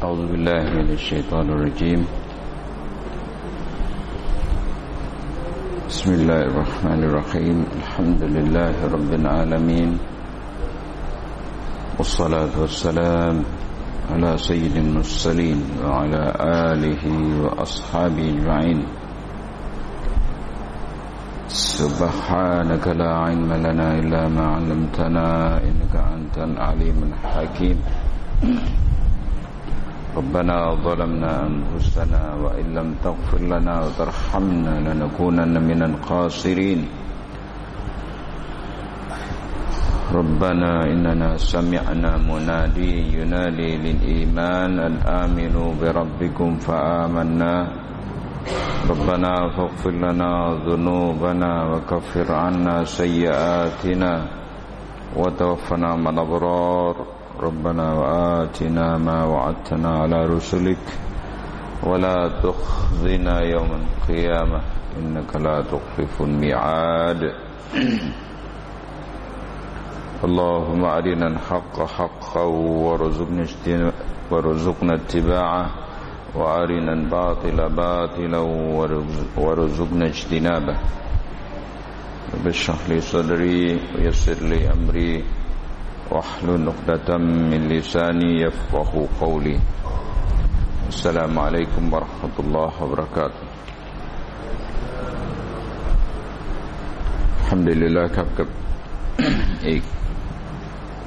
أعوذ بالله من الشيطان الرجيم. بسم الله الرحمن الرحيم. الحمد لله رب العالمين. والصلاة والسلام على سيد المرسلين وعلى آله وأصحابه أجمعين. سبحانك لا علم لنا إلا ما علمتنا إنك أنت العليم الحكيم. ربنا ظلمنا أنفسنا وإن لم تغفر لنا وترحمنا لنكونن من الخاسرين. ربنا إننا سمعنا منادي ينادي للإيمان أن آمنوا بربكم فآمنا. ربنا فاغفر لنا ذنوبنا وكفر عنا سيئاتنا وتوفنا من الأبرار. ربنا وآتنا ما وعدتنا على رسلك ولا تخزنا يوم القيامة إنك لا تخلف الميعاد. اللهم أرنا الحق حقا وارزقنا اتباعه وأرنا الباطل باطلا وارزقنا اجتنابه. بشرح لي صدري ويسر لي أمري. واحلل عقدة من لساني يفقه قولي السلام عليكم ورحمة الله وبركاته الحمد لله ครับกับอีก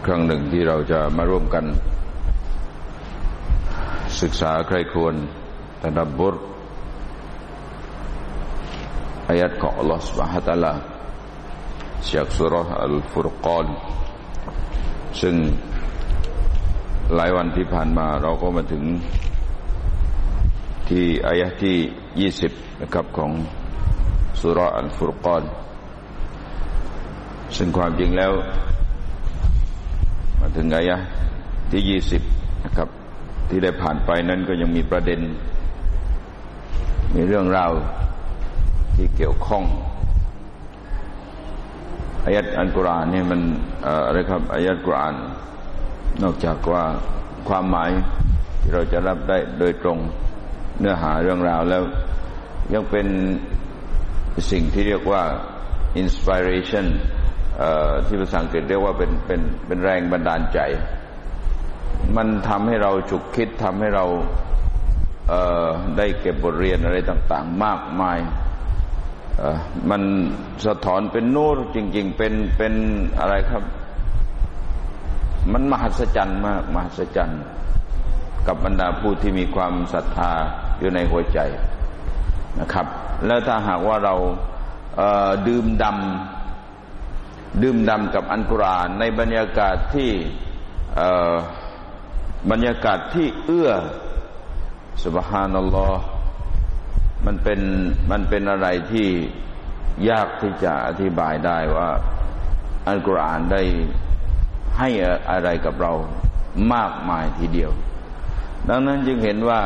ครั้งหนึ่งที่เราจะมาร่วมกัน ศึกษาใครควรตดับบทอายัดของ Allah Subhanahu wa taala จากสุรอัลฟุรกาน ซึ่งหลายวันที่ผ่านมาเราก็มาถึงที่อายะที่ยี่สิบนะครับของสุรอัลฟุรกานซึ่งความจริงแล้ว มาถึงอายะที่ยี่สิบนะครับ ที่ได้ผ่านไปนั้นก็ยังมีประเด็น มีเรื่องราวที่เกี่ยวข้อง อายัดอัลกุรอานนี่มันอะไรครับอายัดกุรอาน นอกจากว่าความหมายที่เราจะรับได้โดยตรงเนื้อหาเรื่องราวแล้ว ยังเป็นสิ่งที่เรียกว่า inspiration ที่ภาษาอังกฤษเรียกว่าเป็นเป็นเป็นแรงบันดาลใจ มันทำให้เราฉุกคิดทำให้เราเได้เก็บบทเรียนอะไรต่าง ๆ มากมาย มันสะท้อนเป็นนูรจริง ๆ เป็นเป็นอะไรครับ มันมหัศจรรย์มาก มหัศจรรย์ กับบรรดาผู้ที่มีความศรัทธาอยู่ในหัวใจนะครับ แล้วถ้าหากว่าเราเดื่มดำดื่มดำกับอันกุรานในบรรยากาศที่บรรยากาศที่เอื้อสุบฮานัลลอฮ์ มันเป็นมันเป็นอะไรที่ยากที่จะอธิบายได้ว่าอัลกุรอานได้ให้อะไรกับเรามากมายทีเดียว ดังนั้นจึงเห็นว่า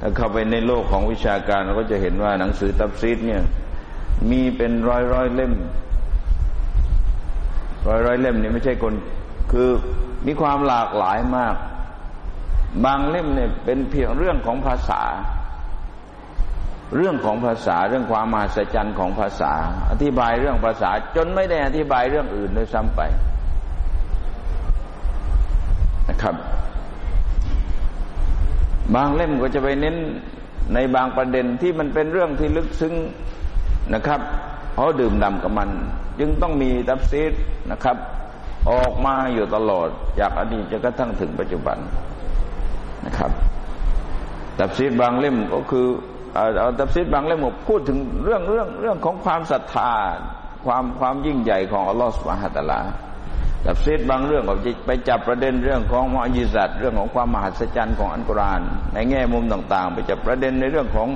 ถ้าเข้าไปในโลกของวิชาการเราก็จะเห็นว่าหนังสือตับซีดเนี่ย มีเป็นร้อยร้อยเล่ม ร้อยร้อยเล่มนี่ไม่ใช่คน คือมีความหลากหลายมาก บางเล่มเนี่ยเป็นเพียงเรื่องของภาษา เรื่องของภาษาเรื่องความมหัศจรรย์ของภาษา อธิบายเรื่องภาษาจนไม่ได้อธิบายเรื่องอื่นด้วยซ้ำไปนะครับ บางเล่มก็จะไปเน้นในบางประเด็นที่มันเป็นเรื่องที่ลึกซึ้งนะครับเพราะดื่มด่ากับมัน จึงต้องมีตับซีดนะครับ ออกมาอยู่ตลอดจากอดีตจนกระทั่งถึงปัจจุบันนะครับ ตับซีดบางเล่มก็คือ ตับซิดบางเล่มพูดถึงเรื่องเรื่องเรื่องของความศรัทธาความความยิ่งใหญ่ของอัลลอฮฺสุบฮะตะลาตับซิดบางเรื่องก็ไปจับประเด็นเรื่องของมอญิสัตเรื่องของความมหัศจรรย์ของอันกุรอานในแง่มุมต่าง ๆ ไปจับประเด็นในเรื่องของ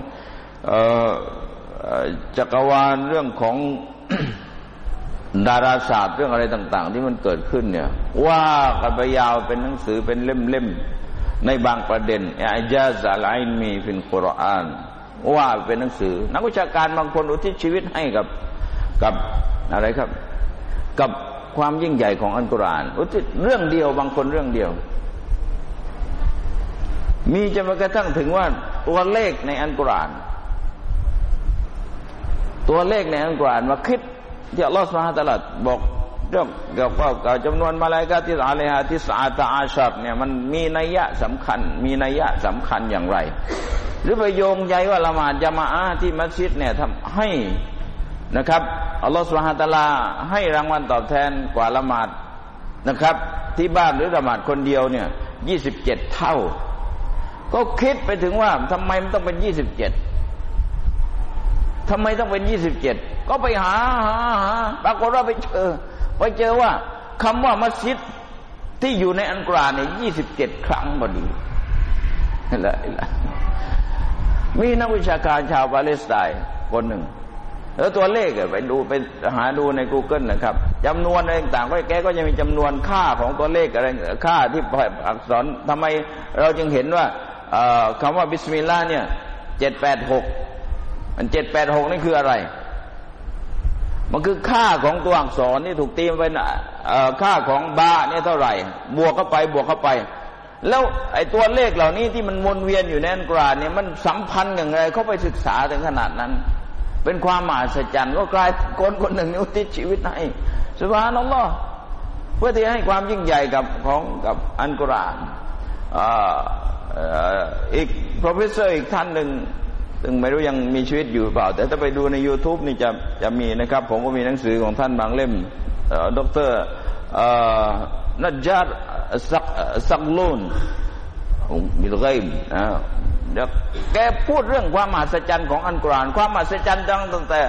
จักรวาลเรื่องของดาราศาสตร์เรื่องอะไรต่าง ๆ ที่มันเกิดขึ้นเนี่ย ว่ากันไปยาวเป็นหนังสือเป็นเล่มๆในบางประเด็นอาจาซาไลมีฟินกุรอาน ว่าเป็นหนังสือ นักวิชาการบางคนอุทิศชีวิตให้กับกับอะไรครับ กับความยิ่งใหญ่ของอัลกุรอานอุทิศเรื่องเดียวบางคนเรื่องเดียว มีจะมากระทั่งถึงว่าตัวเลขในอันกุราน ตัวเลขในอันกุรานมาคิดที่อัลลอฮฺสุบฮาตลัดบอกเรื่องเกี่ยวกับจำนวนมาลายกาที่อาเลฮะที่สาตาอาชับเนี่ยมันมีนัยยะสำคัญ มีนัยยะสำคัญอย่างไร หรือไปโยงใยว่าละหมาดจามาอาที่มัสยิดเนี่ยทำให้นะครับอัลลอฮฺสุบฮาตลาให้รางวัลตอบแทนกว่าละหมาดนะครับ ที่บ้านหรือละหมาดคนเดียวเนี่ยยี่สิบเจ็ดเท่า ก็คิดไปถึงว่าทำไมมันต้องเป็นยี่สิบเจ็ดทำไมต้องเป็นยี่สิบเจ็ดก็ไปหาหาหาปรากฏว่าไปเจอไปเจอว่าคำว่ามัสยิดที่อยู่ในอันกราเนี่ยยี่สิบเจ็ดครั้งพอดีละละ มีนักวิชาการชาวปาเลสไตน์คนหนึ่ง แล้วตัวเลขไปดูไปหาดูใน Google นะครับจำนวนอะไรต่างๆแกก็จะมีจำนวนค่าของตัวเลขอะไรค่าที่อักษรทำไมเราจึงเห็นว่าคำว่าบิสมิลลาห์เนี่ยเจ็ดแปดหกมันเจ็ดแปดหกนี่คืออะไร มันคือค่าของตัวอักษรที่ถูกตีมไปค่าของบาเนี่ยเท่าไหร่ บวกเข้าไปบวกเข้าไป แล้วไอ้ตัวเลขเหล่านี้ที่มันวนเวียนอยู่ในอันกราเนี่ยมันสัมพันธ์อย่างไรเขาไปศึกษาถึงขนาดนั้น เป็นความมหัศจรรย์ก็กลายคนคนหนึ่งนิวติดชีวิตให้สุภานัลลอเพื่อที่ให้ความยิ่งใหญ่กับของกับอันกรอาอีก professor อีกท่านหนึ่งซึ่งไม่รู้ยังมีชีวิตอยู่เปล่า แต่ถ้าไปดูใน YouTube นี่จะจะมีนะครับ ผมก็มีหนังสือของท่านบางเล่มดร นัจจาร์สักลูนมิลไกมนะเดี๋ยวแกพูดเรื่องความมหัศจรรย์ของอันกราน ความมหัศจรรย์ตั้งแต่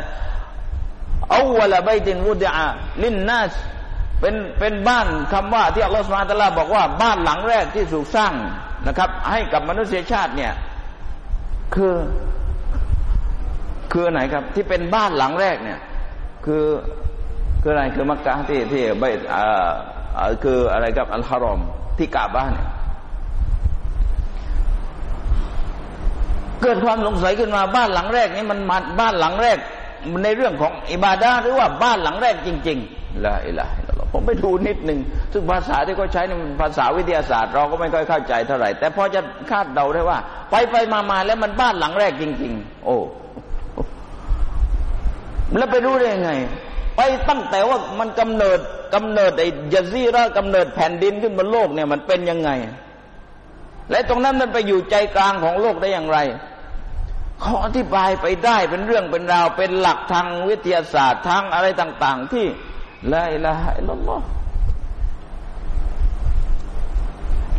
อาวะละใบตินวุดะลินนัสเป็นเป็นบ้านคำว่าที่อัลลอฮฺสุบฮานตะลาบอกว่าบ้านหลังแรกที่ถูกสร้างนะครับ ให้กับมนุษยชาติเนี่ย คือ คือไหนครับ ที่เป็นบ้านหลังแรกเนี่ย คือคืออะไรคือมักกะที่ที่ใบอ่า คืออะไรครับอัลฮารอมที่กาบ้านเนี่ยเกิดความสงสัยขึ้นมาบ้านหลังแรกนี้มันบ้านหลังแรกในเรื่องของอิบาดาหรือว่าบ้านหลังแรกจริงๆละอิละผมไปดูนิดหนึ่งซึ่งภาษาที่เขาใช้ในภาษาวิทยาศาสตร์ เราก็ไม่ค่อยเข้าใจเท่าไหร่ แต่พอจะคาดเดาได้ว่า ไปไปมามาแล้วมันบ้านหลังแรกจริง ๆ โอ้แล้วไปรู้ได้ยังไง ไปตั้งแต่ว่ามันกำเนิดกำเนิดไอ้ยาซีระกำเนิดแผ่นดินขึ้นบนโลกเนี่ยมันเป็นยังไง และตรงนั้นมันไปอยู่ใจกลางของโลกได้อย่างไรเขาอธิบายไปได้เป็นเรื่องเป็นราวเป็นหลักทางวิทยาศาสตร์ทางอะไรต่าง ๆ ที่ละอิละฮะอิลลอ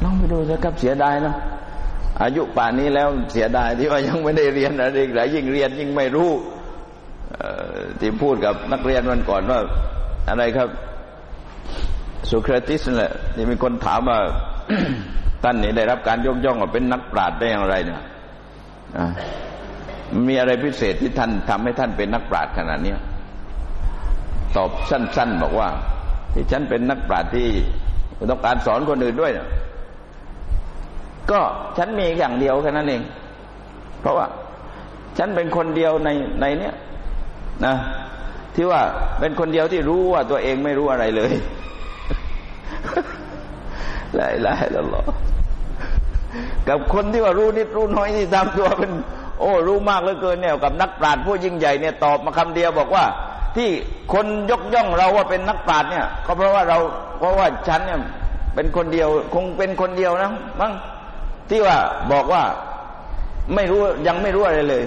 ลองไปดูสิครับเสียดายนะอายุป่านนี้แล้วเสียดายที่ว่ายังไม่ได้เรียนอะไรหลายยิ่งเรียนยิ่งไม่รู้ ที่พูดกับนักเรียนวันก่อนว่าอะไรครับสุครติสนี่แหละที่มีคนถามว่าท่านนี่ได้รับการยกย่องว่าเป็นนักปราชญ์ได้อย่างไรเนี่ยมีอะไรพิเศษที่ท่านทำให้ท่านเป็นนักปราชญ์ขนาดนี้ตอบสั้น ๆ บอกว่า ที่ฉันเป็นนักปราชญ์ที่ต้องการสอนคนอื่นด้วยเนี่ยก็ฉันมีอย่างเดียวแค่นั้นเอง เพราะว่า ฉันเป็นคนเดียวในในเนี้ย นะที่ว่าเป็นคนเดียวที่รู้ว่าตัวเองไม่รู้อะไรเลยลาอิลาฮะอิลลัลลอกับคนที่ว่ารู้นิดรู้น้อยที่ทำตัวเป็น โอ้รู้มากเหลือเกินเนี่ยกับนักปราชญ์ผู้ยิ่งใหญ่เนี่ยตอบมาคำเดียวบอกว่า ที่คนยกย่องเราว่าเป็นนักปราชญ์เนี่ย ก็เพราะว่าเราเพราะว่าฉันเนี่ยเป็นคนเดียวคงเป็นคนเดียวนะมั้งที่ว่าบอกว่าไม่รู้ยังไม่รู้อะไรเลย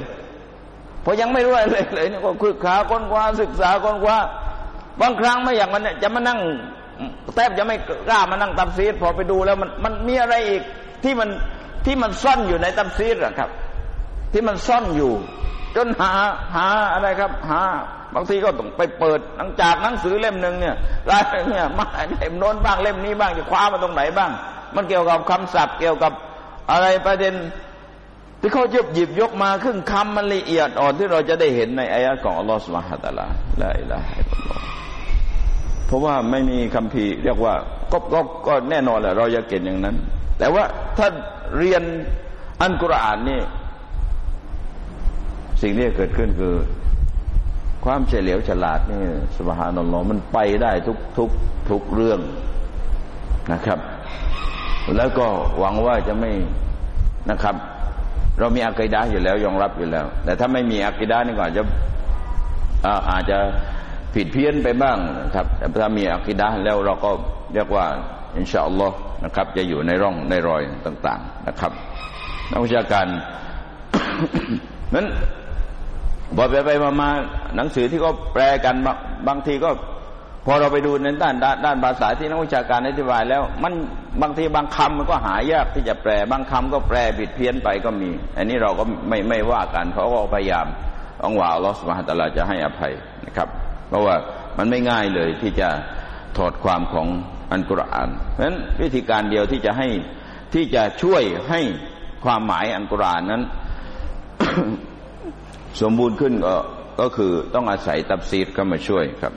พอยังไม่รู้อะไรเลยเนี่ยก็คุยขาค้นคว้าศึกษาค้นคว้าบางครั้งไม่อยากมันจะมานั่งแทบจะไม่กล้ามานั่งตับซีดพอไปดูแล้วมันมันมีอะไรอีกที่มันที่มันซ่อนอยู่ในตับซีดอะครับ ที่มันซ่อนอยู่ จนหาหาอะไรครับ หา บางทีก็ต้องไปเปิดหลังจากหนังสือเล่มหนึ่งเนี่ยรายเนี่ยมาเล่มโน้นบ้างเล่มนี้บ้างจะคว้ามาตรงไหนบ้าง มันเกี่ยวกับคำศัพท์เกี่ยวกับอะไรประเด็น ที่เขาหยิบหยิบยกมาครึ่งคำมันละเอียดอ่อนที่เราจะได้เห็นในอายะของอัลลอฮฺสุบฮฺตะลาละอิละฮฺเพราะว่าไม่มีคำพีเรียกว่าก็ก็ก็แน่นอนแหละเราจะเก่งอย่างนั้น แต่ว่าถ้าเรียนอันกุรอานนี่ สิ่งที่เกิดขึ้นคือ ความเฉลียวฉลาดนี่สบฮานอัลลอฮ์มันไปได้ทุกทุกทุกเรื่องนะครับ แล้วก็หวังว่าจะไม่นะครับ เรามีอักีดะอยู่แล้วยอมรับอยู่แล้ว แต่ถ้าไม่มีอักีดะนี่ก็อาจะอาจจะผิดเพี้ยนไปบ้างครับแต่ถ้ามีอักีดะแล้วเราก็เรียกว่าอินชาอัลลอฮ์นะครับ จะอยู่ในร่องในรอยต่าง ๆนะครับนักวิชาการนั้นบอกไปไปมามาหนังสือที่ก็แปลกันบางทีก็ พอเราไปดูในด้านด้านภาษาที่นักวิชาการอธิบายแล้ว มันบางทีบางคำมันก็หายากที่จะแปล บางคำก็แปลผิดเพี้ยนไปก็มี อันนี้เราก็ไม่ไม่ว่ากันเพราะว่าพยายามอังวาลอสุบฮาตลาจะให้อภัยนะครับ เพราะว่ามันไม่ง่ายเลยที่จะถอดความของอันกุรอาน เพราะฉะนั้นวิธีการเดียวที่จะให้ที่จะช่วยให้ความหมายอันกุรอานนั้น สมบูรณ์ขึ้นก็ก็คือต้องอาศัยตับซีดเข้ามาช่วยครับ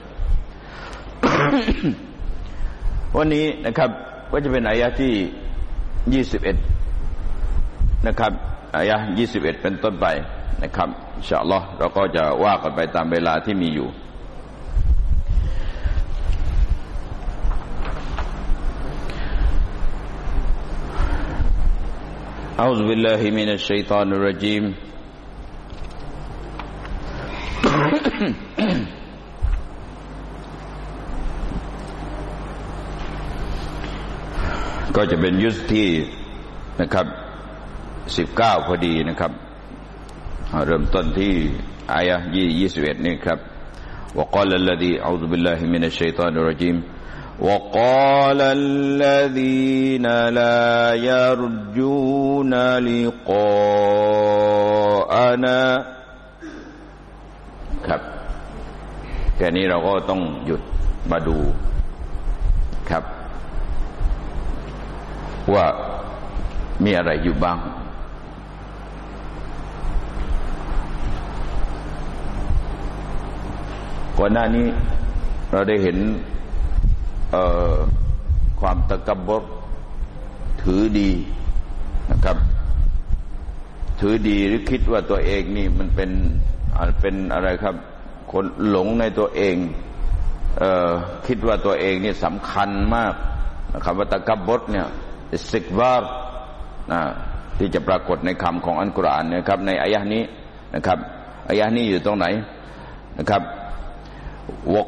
วันนี้นะครับ ก็จะเป็นอายะที่ยี่สิบเอ็ดนะครับอายะยี่สิบเอ็ดเป็นต้นไปนะครับอินชาอัลลอฮ์เราก็จะว่ากันไปตามเวลาที่มีอยู่ أعوذ بالله من الشيطان الرجيم ก็จะเป็นยุสที่นะครับสิบเก้าพอดีนะครับ เริ่มต้นที่อายะยี่ยี่สิบเอ็ดนี่ครับ وقال الذي أعوذ بالله من الشيطان الرجيم وقال الذين لا يرجون لقاءنا ครับแค่นี้เราก็ต้องหยุดมาดู ว่ามีอะไรอยู่บ้าง ก่อนหน้านี้เราได้เห็นความตะกบดถือดีนะครับ ถือดีหรือคิดว่าตัวเองนี่มันเป็นเป็นอะไรครับ คนหลงในตัวเองเออคิดว่าตัวเองนี่สำคัญมากครับว่าตะกบดเนี่ย สิกบาร์นะที่จะปรากฏในคำของอันกุรอานนะครับ ในอายะนี้นะครับอายะนี้อยู่ตรงไหนนะครับวก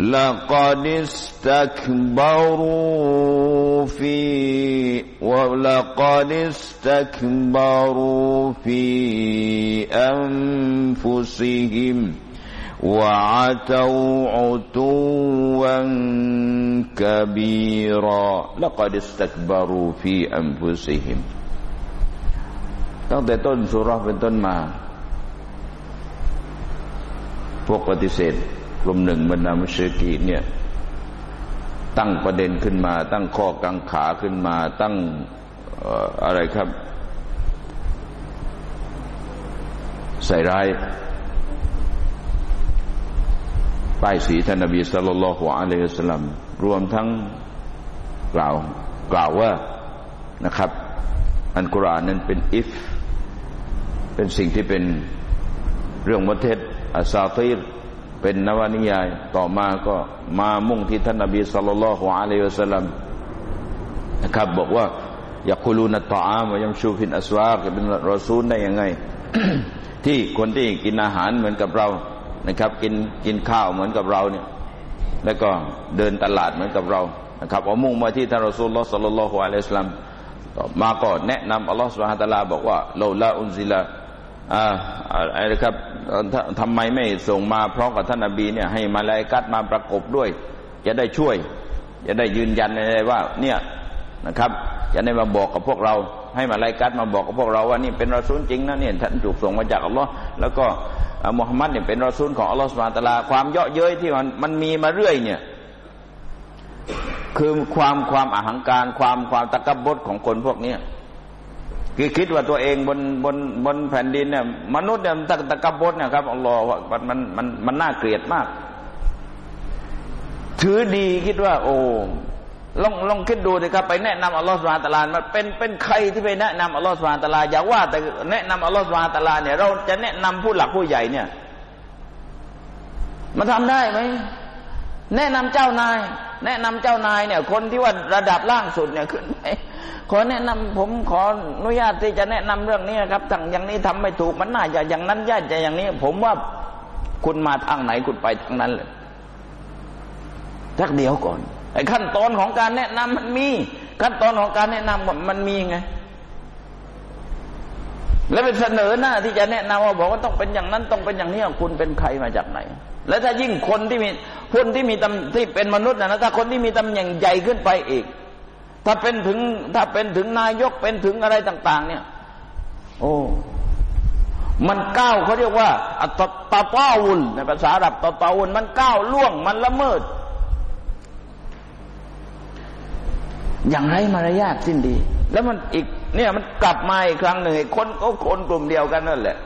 لقد استكبروا في ولقد استكبروا في أنفسهم وعتوا عتوا كبيرا لقد استكبروا في أنفسهم ตั้งแต่ต้นสุราเป็นต้นมาพวกปฏิเสธ กลุ่มหนึ่งบรรดามุชิกีเนี่ย ตั้งประเด็นขึ้นมา ตั้งข้อกังขาขึ้นมา ตั้งอะไรครับ ใส่ร้ายป้ายสีท่านนบีสุลต่านละฮ์อะลัยฮิสลัมรวมทั้งกล่าวกล่าวว่านะครับ อันกุรานนั้นเป็นอิฟ เป็นสิ่งที่เป็นเรื่องมเท็จอาซาตีร เป็นนวนิยายต่อมาก็มามุ่งที่ท่านนบีสุลต่านละฮ์อะลัยฮิสลัมนะครับ บอกว่าอยากคุลูนตตอามยังชูฟินอัสวาจะเป็นรอซูลได้ยังไง ที่คนที่กินอาหารเหมือนกับเรานะครับ กินกินข้าวเหมือนกับเราเนี่ย แล้วก็เดินตลาดเหมือนกับเรานะครับเอามุ่งมาที่ท่านรอซูลลอสัลลัลลอฮุอะลัยฮิสลามต่อมาก็แนะนำอัลลอฮฺสุบฮานตะลาบอกว่าเราละอุนซิลา อ่าอะไรครับทำไมไม่ส่งมาพร้อมกับท่านนบีเนี่ยให้มาลายกัดมาประกบด้วย จะได้ช่วย จะได้ยืนยันในว่า เนี่ยนะครับจะได้มาบอกกับพวกเรา ให้มาลายกัดมาบอกกับพวกเราว่านี่เป็นรอซูลจริงนะเนี่ยท่านถูกส่งมาจากอัลลอฮ์แล้วก็มุฮัมมัดเนี่ยเป็นรอซูลของอัลลอฮ์สุบานตะลาความเยาะเย้ยที่มันมันมีมาเรื่อยเนี่ยคือความความอาหังการความความตะกบดของคนพวกเนี้ย คือคิดว่าตัวเองบนบนบนแผ่นดินเนี่ย มนุษย์เนี่ยตะตะกบดเนี่ยครับอัลลอฮ์มันมันมันมันน่าเกลียดมาก ถือดีคิดว่า โอ้ลองลองคิดดูนะครับไปแนะนำอัลลอฮฺสุบานตะลามันเป็นเป็นใครที่ไปแนะนำอัลลอฮฺสุบานตะลาอย่าว่า แต่แนะนำอัลลอฮฺสุบานตะลาเนี่ย เราจะแนะนำผู้หลักผู้ใหญ่เนี่ยมันทำได้ไหมแนะนำเจ้านาย แนะนำเจ้านายเนี่ย คนที่ว่าระดับล่างสุดเนี่ยขึ้นไป ขอแนะนำผมขออนุญาตที่จะแนะนำเรื่องนี้ครับทางอย่างนี้ทำไม่ถูกมันน่าจะอย่างนั้นย่าจะอย่างนี้ ผมว่าคุณมาทางไหนคุณไปทางนั้นเลยทักเดียวก่อนไอ้ขั้นตอนของการแนะนำมันมี ขั้นตอนของการแนะนำมันมีไง แล้วเป็นเสนอหน้าที่จะแนะนำว่าบอกว่าต้องเป็นอย่างนั้นต้องเป็นอย่างนี้คุณเป็นใครมาจากไหน แล้วถ้ายิ่งคนที่มีคนที่มีตำที่เป็นมนุษย์นะถ้าคนที่มีตำแหน่งใหญ่ขึ้นไปอีก ถ้าเป็นถึง ถ้าเป็นถึงนายกเป็นถึงอะไรต่าง ๆ เนี่ย โอ้มันก้าวเขาเรียกว่าอัตตาป้าวุลในภาษาอับตตาวุลมันก้าวล่วงมันละเมิด อย่างไรมารยาทสิ้นดี แล้วมันอีก เนี่ยมันกลับมาอีกครั้งหนึ่งคนก็คนกลุ่มเดียวกันนั่นแหละ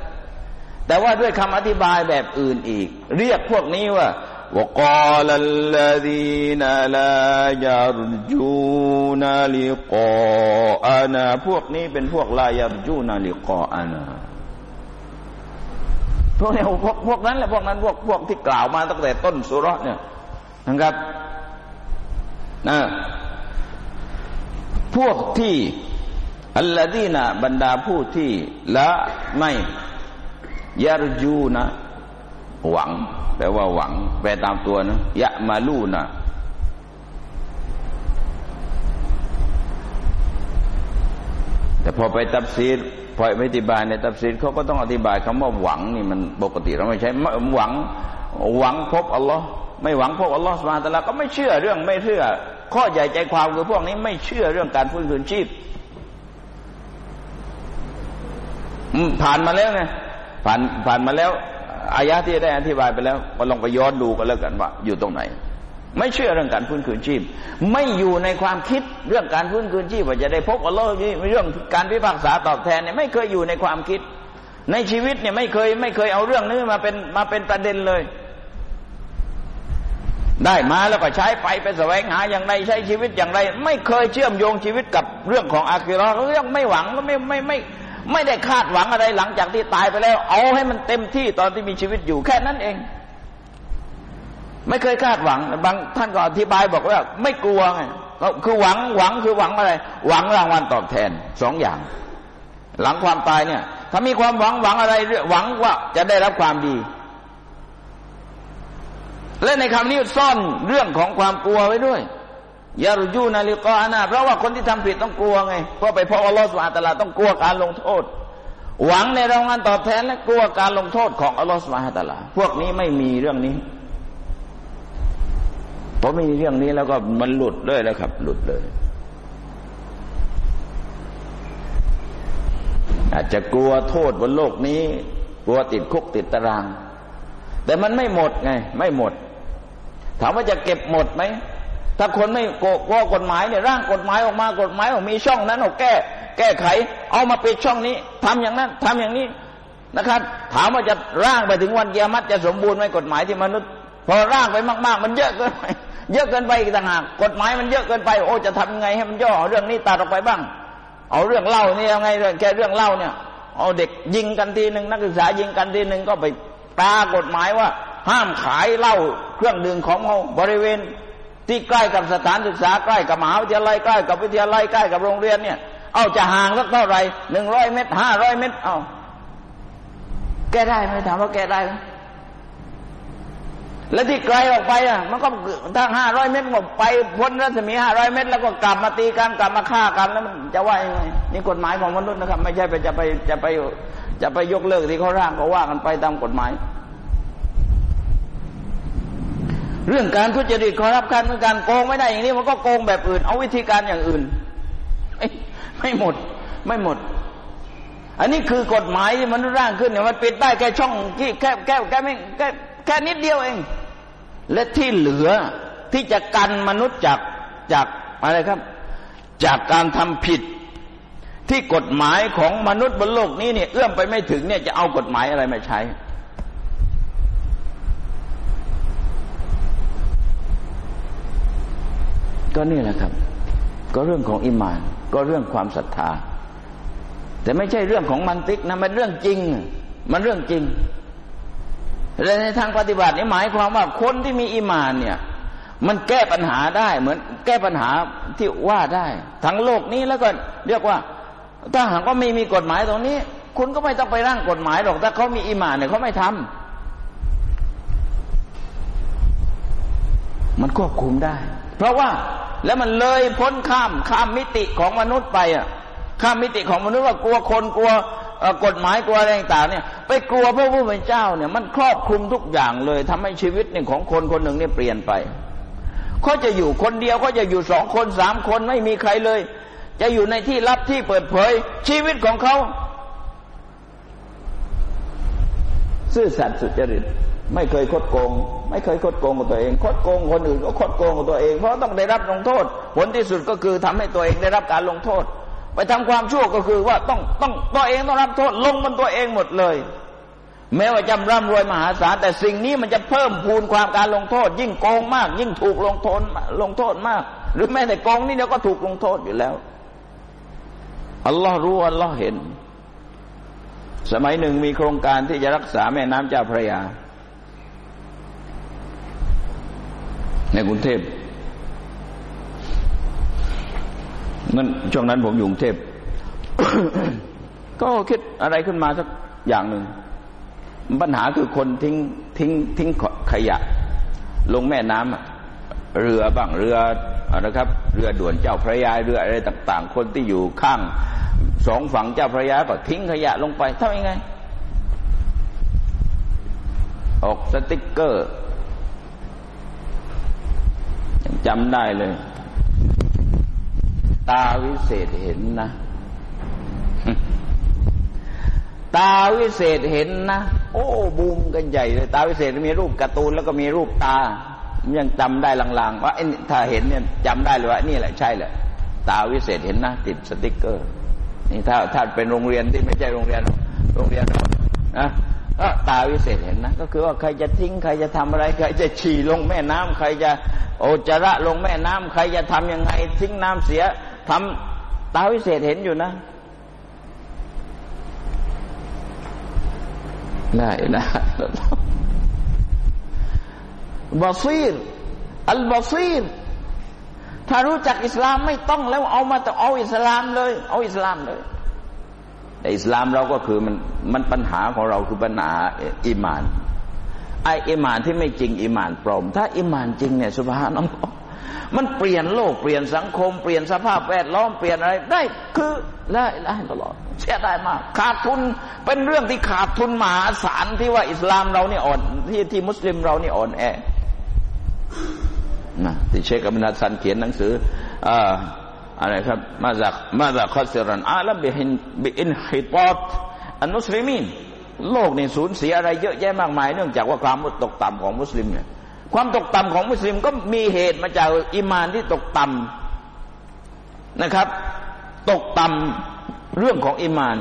แต่ว่าด้วยคำอธิบายแบบอื่นอีก เรียกพวกนี้ว่า وقال الذين لا يرجون لقاءنا พวกนี้เป็นพวกลายรจูนาลิกออานาพวกนี้พวกพวกนั้นแหละพวกนั้นพวกพวกที่กล่าวมาตั้งแต่ต้นสุรเนี่ยนะครับนะพวกที่อัลลอฮีนะบรรดาผู้ที่ละไม่ยารจูนะ หวังแปลว่าหวัง แปลตามตัวนะยะมาลูนะแต่พอไปตับซีดพอไปอธิบายในตับซีดเขาก็ต้องอธิบายคำว่าหวังนี่มันปกติเราไม่ใช่หวัง หวังพบอัลลอฮ์ไม่หวังพบอัลลอฮ์สุบานตะลาก็ไม่เชื่อเรื่องไม่เชื่อ ข้อใหญ่ใจความคือพวกนี้ไม่เชื่อเรื่องการฟื้นคืนชีพผ่านมาแล้วไงผ่านผ่านมาแล้ว อายะที่ได้อธิบายไปแล้วก็ลองไปย้อนดูกันแล้วกันว่า อยู่ตรงไหน ไม่เชื่อเรื่องการฟื้นคืนชีพ ไม่อยู่ในความคิดเรื่องการฟื้นคืนชีพว่าจะได้พบอัลลอฮ์นี่เรื่องการพิพากษาตอบแทนเนี่ยไม่เคยอยู่ในความคิด ในชีวิตเนี่ยไม่เคยไม่เคยเอาเรื่องนี้มาเป็นมาเป็นประเด็นเลย ได้มาแล้วก็ใช้ไปไปแสวงหาอย่างไรใช้ชีวิตอย่างไร ไม่เคยเชื่อมโยงชีวิตกับเรื่องของอาคิรอเรื่องไม่หวังก็ไม่ไม่ไม่ ไม่ได้คาดหวังอะไรหลังจากที่ตายไปแล้ว เอาให้มันเต็มที่ตอนที่มีชีวิตอยู่แค่นั้นเอง ไม่เคยคาดหวังบางท่านก็อธิบายบอกว่า ไม่กลัวไงก็คือหวังหวังคือหวังอะไร หวังรางวัลตอบแทนสองอย่าง หลังความตายเนี่ย ถ้ามีความหวังหวังอะไรหวังว่าจะได้รับความดี และในคำนี้ซ่อนเรื่องของความกลัวไว้ด้วย ยารุยูนาลิกออานาเพราะว่าคนที่ทำผิดต้องกลัวไงเพราะไปพบอัลลอฮฺสุบฮาตะลาต้องกลัวการลงโทษ หวังในรางวัลตอบแทนและกลัวการลงโทษของอัลลอฮฺสุบฮาตะลา พวกนี้ไม่มีเรื่องนี้พอไม่มีเรื่องนี้แล้วก็มันหลุดเลยแล้วครับ หลุดเลย อาจจะกลัวโทษบนโลกนี้ กลัวติดคุกติดตาราง แต่มันไม่หมดไง ไม่หมด ถามว่าจะเก็บหมดไหม ถ้าคนไม่โกว่ากฎหมายเนี่ยร่างกฎหมายออกมากฎหมายออกมีช่องนั้นออกแก้ แก้ไข เอามาปิดช่องนี้ทำอย่างนั้นทำอย่างนี้นะครับ ถามว่าจะร่างไปถึงวันเกียรติจะสมบูรณ์ไหมกฎหมายที่มนุษย์ พอร่างไปมากๆ มันเยอะเกินไปเยอะเกินไปอีกต่างหากกฎหมายมันเยอะเกินไป โอ้จะทำยังไงให้มันย่อเรื่องนี้ตัดออกไปบ้าง เอาเรื่องเล่านี่ยังไงเรื่องแค่เรื่องเล่าเนี่ย เอาเด็กยิงกันทีหนึ่งนักศึกษายิงกันทีหนึ่งก็ไปตากฎหมายว่า ห้ามขายเหล้าเครื่องดื่มของเขาบริเวณ ที่ใกล้กับสถานศึกษาใกล้กับมหาวิทยาลัยใกล้กับวิทยาลัยใกล้กับโรงเรียนเนี่ย เอาจะห่างสักเท่าไหร่หนึ่งร้อยเมตรห้าร้อยเมตร เอาแก้ได้ไหมถามว่าแก้ได้ แล้วที่ไกลออกไปอะ มันก็ถ้าห้าร้อยเมตรหมไปพ้นรัศมีห้าร้อยเมตร แล้วก็กลับมาตีกันกลับมาฆ่ากันแล้วมันจะว่ายังไงนี่กฎหมายของมนุษย์นะครับ ไม่ใช่ไปจะไปจะไปจะไปยกเลิกที่เขาร่างเขาว่ากันไปตามกฎหมาย เรื่องการทุจริตขอรับการเมืองการโกงไม่ได้อย่างนี้ มันก็โกงแบบอื่น เอาวิธีการอย่างอื่น ไม่ไม่หมด ไม่หมด อันนี้คือกฎหมายที่มันร่างขึ้นเนี่ยมันปิดได้แค่ช่องที่แค่แค่แค่ไม่แค่แค่นิดเดียวเอง และที่เหลือที่จะกันมนุษย์จากจากอะไรครับ จากการทำผิด ที่กฎหมายของมนุษย์บนโลกนี้เนี่ยเอื้อมไปไม่ถึงเนี่ยจะเอากฎหมายอะไรมาใช้ ก็นี่แหละครับ ก็เรื่องของอิมาน ก็เรื่องความศรัทธา แต่ไม่ใช่เรื่องของมันติกนะมันเรื่องจริง มันเรื่องจริงและในทางปฏิบัตินี่หมายความว่าคนที่มีอิมานเนี่ยมันแก้ปัญหาได้เหมือนแก้ปัญหาที่ว่าได้ ทั้งโลกนี้แล้วก็เรียกว่า ถ้าหากว่าไม่มีกฎหมายตรงนี้ คุณก็ไม่ต้องไปร่างกฎหมายหรอกถ้าเขามีอิมานเนี่ยเขาไม่ทำมันควบคุมได้ เพราะว่าแล้วมันเลยพ้นข้ามข้ามมิติของมนุษย์ไปอะข้ามมิติของมนุษย์ว่ากลัวคนกลัวกฎหมายกลัวอะไรต่างเนี่ย ไปกลัวพระผู้เป็นเจ้าเนี่ย มันครอบคลุมทุกอย่างเลยทำให้ชีวิตเนี่ยของคนคนหนึ่งเนี่ยเปลี่ยนไปเขาจะอยู่คนเดียวเขาจะอยู่สองคนสามคนไม่มีใครเลย จะอยู่ในที่ลับที่เปิดเผย ชีวิตของเขาซื่อสัตย์สุจริต ไม่เคยคดโกง ไม่เคยคดโกงกับตัวเอง คดโกงคนอื่นก็คดโกงกับตัวเอง เพราะต้องได้รับลงโทษ ผลที่สุดก็คือทำให้ตัวเองได้รับการลงโทษ ไปทำความชั่วก็คือว่าต้องต้องตัวเองต้องรับโทษลงบนตัวเองหมดเลย แม้ว่าจำร่ำรวยมหาศาลแต่สิ่งนี้มันจะเพิ่มพูนความการลงโทษ ยิ่งโกงมาก ยิ่งถูกลงโทษลงโทษมาก หรือแม้แต่โกงนี่เดี๋ยวก็ถูกลงโทษอยู่แล้วอัลลอฮ์รู้อัลลอฮ์เห็น สมัยหนึ่งมีโครงการที่จะรักษาแม่น้ำเจ้าพระยา ในกรุงเทพนั่นช่วงนั้นผมอยู่กรุงเทพก็คิดอะไรขึ้นมาสักอย่างหนึ่ง ปัญหาคือคนทิ้งทิ้งทิ้งขยะ ลงแม่น้ำเรือบ้างเรือนะครับ เรือด่วนเจ้าพระยาเรืออะไรต่าง ๆ คนที่อยู่ข้างสองฝั่งเจ้าพระยาก็ทิ้งขยะลงไปทำยังไง ออกสติ๊กเกอร์ จำได้เลย ตาวิเศษเห็นนะ ตาวิเศษเห็นนะโอ้บูมกันใหญ่เลยตาวิเศษมีรูปการ์ตูนแล้วก็มีรูปตายังจำได้ลางๆ ว่าถ้าเห็นเนี่ยจำได้เลยว่านี่แหละใช่แหละตาวิเศษเห็นนะติดสติกเกอร์ นี่ถ้าถ้าเป็นโรงเรียนที่ไม่ใช่โรงเรียน โรงเรียนนะ ก็ตาวิเศษเห็นนะ ก็คือว่าใครจะทิ้งใครจะทำอะไร ใครจะฉี่ลงแม่น้ำใครจะโอจระลงแม่น้ำใครจะทำยังไง ทิ้งน้ำเสียทำตาวิเศษเห็นอยู่นะได้นะบาซีรอัลบาซีรถ้ารู้จักอิสลามไม่ต้องแล้วเอามาแต่เอาอิสลามเลย เอาอิสลามเลย แต่อิสลามเราก็คือมันมันปัญหาของเราคือปัญหาอิมานไออิมานที่ไม่จริงอิมานปลอม ถ้าอิมานจริงเนี่ยสุภาพน้องมันเปลี่ยนโลกเปลี่ยนสังคม เปลี่ยนสภาพแวดล้อมเปลี่ยนอะไรได้คือละละตลอดเสียได้มาก ขาดทุนเป็นเรื่องที่ขาดทุนมหาศาลที่ว่าอิสลามเรานี่อ่อนที่ที่มุสลิมเรานี่อ่อนแอนะที่เชคอับนัสันเขียนหนังสืออ่า อะไรครับماذا ماذا خسر العالم بانحطاط المسلمينโลกนี่สูญเสียอะไรเยอะแยะมากมาย เนื่องจากว่าความตกต่ำของมุสลิมเนี่ยความตกต่ำของมุสลิมก็มีเหตุมาจากอิมานที่ตกต่ำนะครับ ตกต่ำเรื่องของอิมาน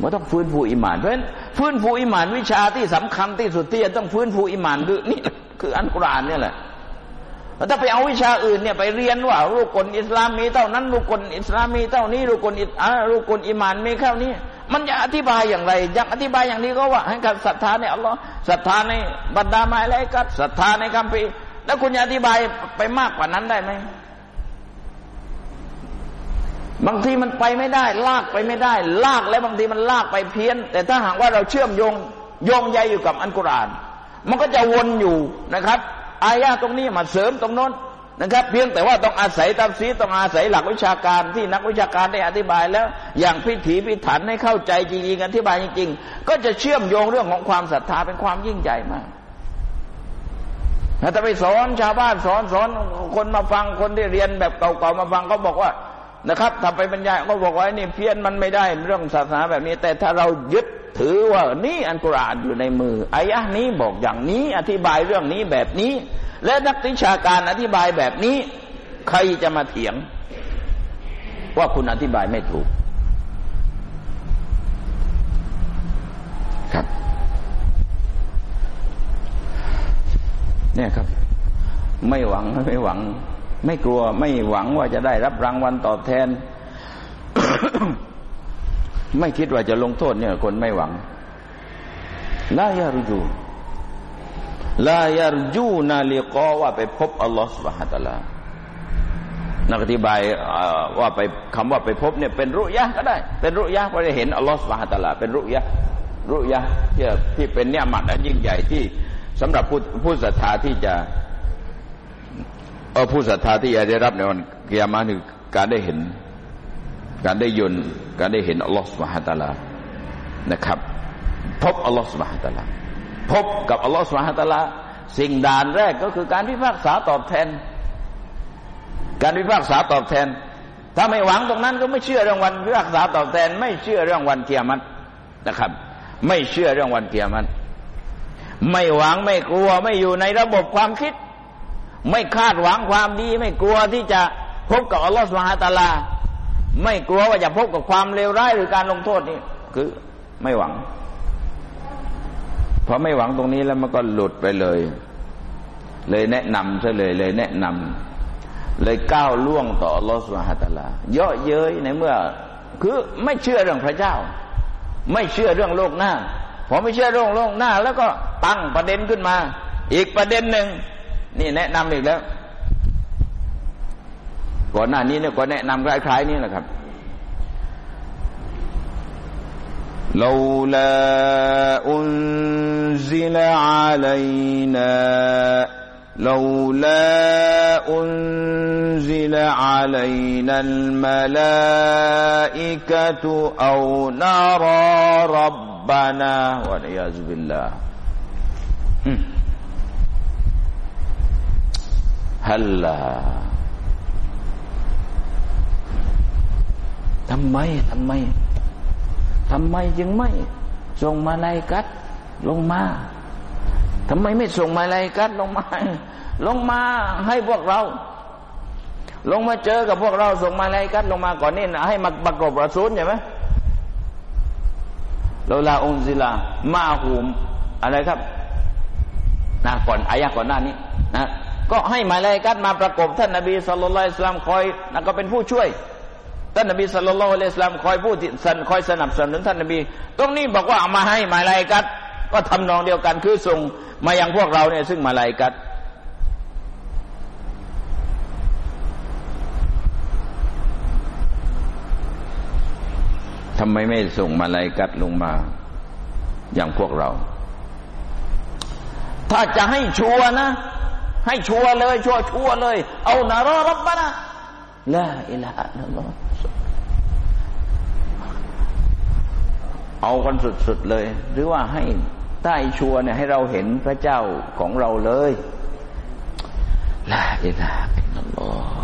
มันต้องฟื้นฟูอิมาน เพราะฉะนั้นฟื้นฟูอิมานวิชาที่สำคัญที่สุดที่จะต้องฟื้นฟูอิมานคือนี่คืออันกุรานเนี่ยแหละ ถ้าไปเอาวิชาอื่นเนี่ยไปเรียนว่ารูกลอิสลามมีเท่านั้นรูกลอิสลามมีเท่านี้รูกลอิรูกลอิมานมีแค่านี้ มันจะอธิบายอย่างไรอยากอธิบายอย่างนี้ก็ว่า ให้กับศรัทธาในอัลลอฮ์ศรัทธาในบรรดาไม้ไรกัดศรัทธาในคำพีแล้วคุณจะอธิบายไปมากกว่านั้นได้ไหมบางทีมันไปไม่ได้ ลากไปไม่ได้ ลากแล้วบางทีมันลากไปเพี้ยน แต่ถ้าหากว่าเราเชื่อมโยงโยงใยอยู่กับอันกุราน มันก็จะวนอยู่นะครับ อายะตรงนี้มาเสริมตรงโน้นนะครับ เพียงแต่ว่าต้องอาศัยตามซีต้องอาศัยหลักวิชาการที่นักวิชาการได้อธิบายแล้ว อย่างพิถีพิถันให้เข้าใจจริงๆอธิบายจริงๆ ก็จะเชื่อมโยงเรื่องของความศรัทธาเป็นความยิ่งใหญ่มากถ้าไปสอนชาวบ้านสอนสอนคนมาฟังคนที่เรียนแบบเก่าๆมาฟังเขาบอกว่า นะครับทำไปบรรยายก็บอกว่านี่เพี้ยนมันไม่ได้เรื่องศาสนาแบบนี้ แต่ถ้าเรายึดถือว่านี่อันกุรอานอยู่ในมืออายะนี้บอกอย่างนี้อธิบายเรื่องนี้แบบนี้ และนักวิชาการอธิบายแบบนี้ ใครจะมาเถียง ว่าคุณอธิบายไม่ถูกครับ เนี่ยครับ ไม่หวังไม่หวัง ไม่กลัวไม่หวังว่าจะได้รับรางวัลตอบแทน ไม่คิดว่าจะลงโทษเนี่ย คนไม่หวังลายารจูลายารจูนาลิกอว่าไปพบอัลลอฮฺสุบฮฺตะลานักอธิบายว่าไปคำว่าไปพบเนี่ยเป็นรุยะก็ได้ เป็นรุยะเพราะได้เห็นอัลลอฮฺสุบฮฺตะลาเป็นรุยะรุยะที่ที่เป็นเนี่ยมัดอันยิ่งใหญ่ที่สำหรับผู้ผู้ศรัทธาที่จะ ผู้ศรัทธาที่จะได้รับในวันกิยามาคือการได้เห็น การได้ยนการได้เห็นอัลลอฮฺสุบฮฺตะลานะครับ พบอัลลอฮฺสุบฮฺตะลาพบกับอัลลอฮฺสุบฮฺตะลาสิ่งด่านแรกก็คือการพิพากษาตอบแทน การพิพากษาตอบแทน ถ้าไม่หวังตรงนั้นก็ไม่เชื่อเรื่องวันพิพากษาตอบแทน ไม่เชื่อเรื่องวันเกียรตินะครับ ไม่เชื่อเรื่องวันเกียรติไม่หวังไม่กลัวไม่อยู่ในระบบความคิด ไม่คาดหวังความดี ไม่กลัวที่จะพบกับอัลลอฮฺสุบฮฺตาลา ไม่กลัวว่าจะพบกับความเลวร้ายหรือการลงโทษนี่คือไม่หวังพอไม่หวังตรงนี้แล้วมันก็หลุดไปเลย เลยแนะนำซะเลยเลยแนะนำเลยก้าวล่วงต่ออัลลอฮฺสุบฮฺตาลา เยาะเย้ยในเมื่อ คือไม่เชื่อเรื่องพระเจ้า ไม่เชื่อเรื่องโลกหน้าพอไม่เชื่อเรื่องโลกหน้า แล้วก็ตั้งประเด็นขึ้นมา อีกประเด็นหนึ่ง นี่แนะนำอีกแล้ว ก่อนหน้านี้เนี่ยก็แนะนำคล้ายๆนี่แหละครับ لولا أنزل علينا لولا أنزل علينا الملائكة أو نرى ربنا والعياذ بالله هلا ทำไมทำไมทำไมจึงไม่ส่งมาลายกัดลงมาทำไมไม่ส่งมาลายกัดลงมา ลงมาให้พวกเรา ลงมาเจอกับพวกเรา ส่งมาลายกัดลงมาก่อนนี่นะให้มาประกบรสูลใช่ไหมเราลาองซิลามาหูมอะไรครับนะก่อนอายะก่อนหน้านี้นะ ก็ให้มาลายกัดมาประกบท่านนบีสุลต่านสลามคอยนะก็เป็นผู้ช่วย ท่านนบีสุลต่านอิสลามคอยพูดสันคอยสนับสนุนท่านนบี ตรงนี้บอกว่าเอามาให้มาลายกัดก็ทำนองเดียวกันคือส่งมายังพวกเราเนี่ยซึ่งมาลายกัดทำไมไม่ส่งมาลายกัดลงมาอย่างพวกเรา ถ้าจะให้ชัวนะ ให้ชัวเลย ชัวชัวเลย เอานารอรับบานะลาอิลาฮะนัลลอฮเอากันสุดๆเลย หรือว่าให้ใต้ชัวเนี่ยให้เราเห็นพระเจ้าของเราเลยลาอิลาฮะนัลลอฮ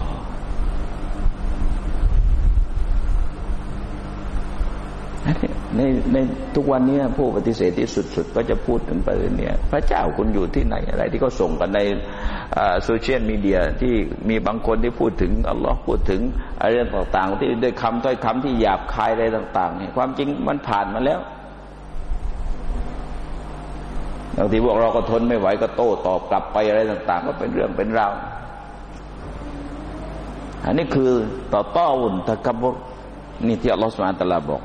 ในในทุกวันนี้ผู้ปฏิเสธที่สุด ๆ ก็จะพูดถึงประเด็นนี้พระเจ้าคุณอยู่ที่ไหนอะไรที่เขาส่งกันในโซเชียลมีเดียที่มีบางคนที่พูดถึงอัลลอฮ์พูดถึงอะไรต่างๆ ที่ด้วยคำถ้อยคำที่หยาบคายอะไรต่างๆเนี่ยความจริงมันผ่านมาแล้วบางทีพวกเราก็ทนไม่ไหวก็โต้ตอบกลับไปอะไรต่าง ๆ ก็เป็นเรื่องเป็นราวอันนี้คือต่อต้อวุ่นตะกบรนี่ที่อัลลอฮฺสุบานตะลาบอก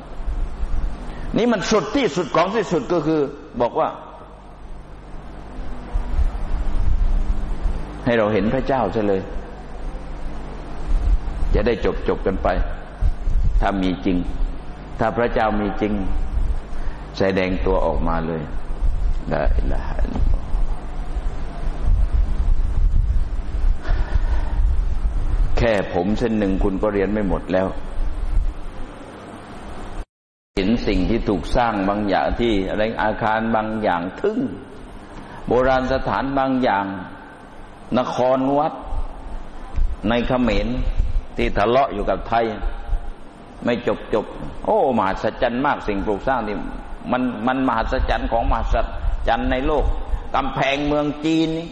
นี่มันสุดที่สุดของที่สุดก็คือ บอกว่า ให้เราเห็นพระเจ้าซะเลย จะได้จบจบกันไป ถ้ามีจริง ถ้าพระเจ้ามีจริง แสดงตัวออกมาเลยละอิละฮะแค่ผมเส้นหนึ่งคุณก็เรียนไม่หมดแล้ว ห็นสิ่งที่ถูกสร้างบางอย่างที่อะไรอาคารบางอย่างทึ่ง โบราณสถานบางอย่าง นครวัด ในเขมรที่ทะเลาะอยู่กับไทย ไม่จบจบโอ้ มหัศจรรย์มากสิ่งปลูกสร้างที่มันมันมหัศจรรย์ของมหัศจรรย์ในโลกกำแพงเมืองจีนนี่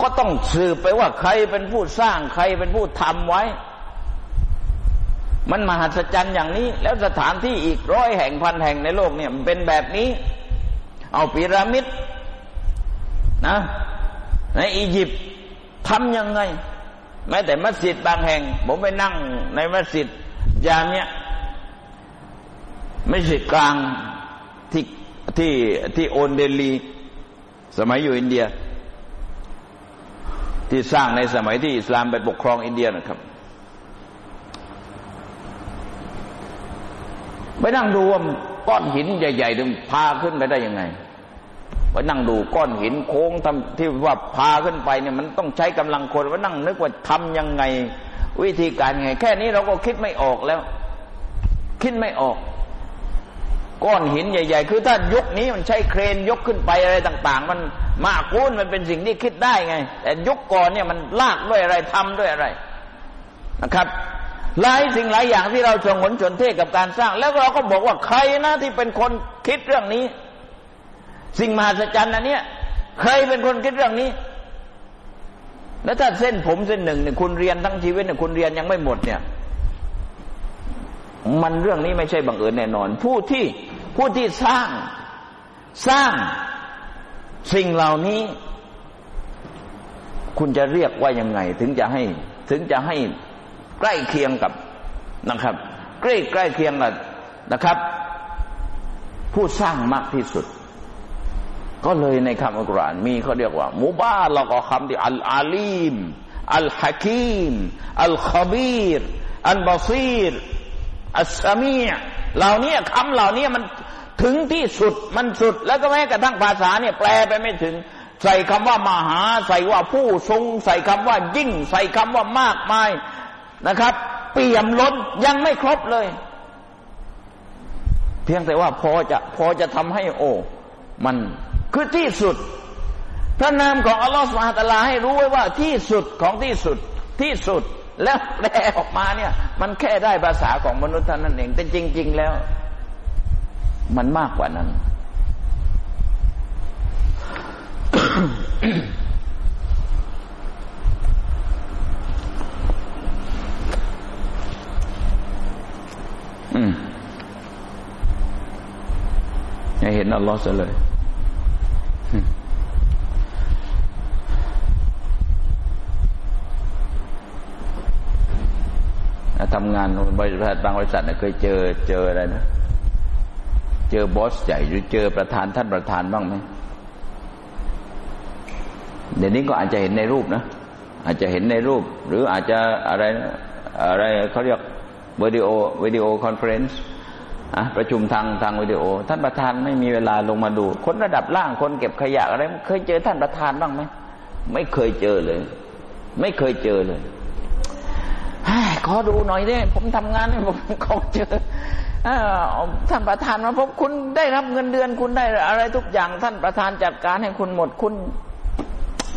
ก็ต้องสืบไปว่าใครเป็นผู้สร้างใครเป็นผู้ทำไว้ มันมหัศจรรย์อย่างนี้ แล้วสถานที่อีกร้อยแห่งพันแห่งในโลกเนี่ยมันเป็นแบบนี้ เอาพีระมิดนะในอียิปต์ทำยังไง แม้แต่มัสยิดบางแห่ง ผมไปนั่งในมัสยิดยามเนี้ยไม่ใช่กลางที่ที่ที่โอนเดลี สมัยอยู่อินเดีย ที่สร้างในสมัยที่อิสลามไปปกครองอินเดียนะครับ ไปนั่งดูว่าก้อนหินใหญ่ๆถึงพาขึ้นไปได้ยังไงไปนั่งดูก้อนหินโค้งทำที่ว่าพาขึ้นไปเนี่ยมันต้องใช้กำลังคนว่านั่งนึกว่าทำยังไง วิธีการไง แค่นี้เราก็คิดไม่ออกแล้ว คิดไม่ออก ก้อนหินใหญ่ ๆ คือถ้ายกนี้มันใช้เครนยกขึ้นไปอะไรต่าง ๆ มันมากคุ้นมันเป็นสิ่งที่คิดได้ไง แต่ยกก่อนเนี่ยมันลากด้วยอะไรทำด้วยอะไรนะครับ หลายสิ่งหลายอย่างที่เราชงหนชนเทศกับการสร้าง แล้วเราก็บอกว่าใครนะที่เป็นคนคิดเรื่องนี้ สิ่งมหัศจรรย์อันนี้ใครเป็นคนคิดเรื่องนี้ แล้วถ้าเส้นผมเส้นหนึ่งเนี่ยคุณเรียนทั้งชีวิตเนี่ยคุณเรียนยังไม่หมดเนี่ย มันเรื่องนี้ไม่ใช่บังเอิญแน่นอน ผู้ที่ผู้ที่สร้างสร้างสิ่งเหล่านี้ คุณจะเรียกว่ายังไง ถึงจะให้ถึงจะให้ ใกล้เคียงกับนะครับใกล้ใกล้เคียงกับนะครับ ผู้สร้างมากที่สุด ก็เลยในคำอัลกุรอานมีเขาเรียกว่ามุบาลก็คำที่อัลอาลีมอัลฮะคีมอัลขบีรอัลบาซีรอัลสมีเหล่านี้คำเหล่านี้มันถึงที่สุดมันสุด แล้วก็แม้กระทั่งภาษาเนี่ยแปลไปไม่ถึง ใส่คำว่ามหา ใส่ว่าผู้ทรง ใส่คำว่ายิ่ง ใส่คำว่ามากมาย นะครับ เปี่ยมล้นยังไม่ครบเลย เพียงแต่ว่าพอจะพอจะทำให้โอ้มันคือที่สุด พระนามของอัลลอฮฺสุบฮาตะลาให้รู้ไว้ว่าที่สุดของที่สุดที่สุดแล้วแปลออกมาเนี่ย มันแค่ได้ภาษาของมนุษย์เท่านั้นเอง แต่จริง ๆ แล้ว มันมากกว่านั้น อืมให้เห็นอัลลอฮ์ซะเลยทำงานบริษัทบางบริษัทเนี่ยเคยเจอเจออะไรนะ เจอบอสใหญ่หรือเจอประธานท่านประธานบ้างไหมเดี๋ยวนี้ก็อาจจะเห็นในรูปนะอาจจะเห็นในรูป หรืออาจจะอะไรอะไรเขาเรียก วิดีโอ video conference ประชุมทางทางวิดีโอ ท่านประธานไม่มีเวลาลงมาดู คนระดับล่างคนเก็บขยะอะไรเคยเจอท่านประธานบ้างไหมไม่เคยเจอเลย ไม่เคยเจอเลยขอดูหน่อยดิผมทำงานผมเขาเจอท่านประธานมาพบคุณได้รับเงินเดือนคุณได้อะไรทุกอย่าง ท่านประธานจัดการให้คุณหมดคุณ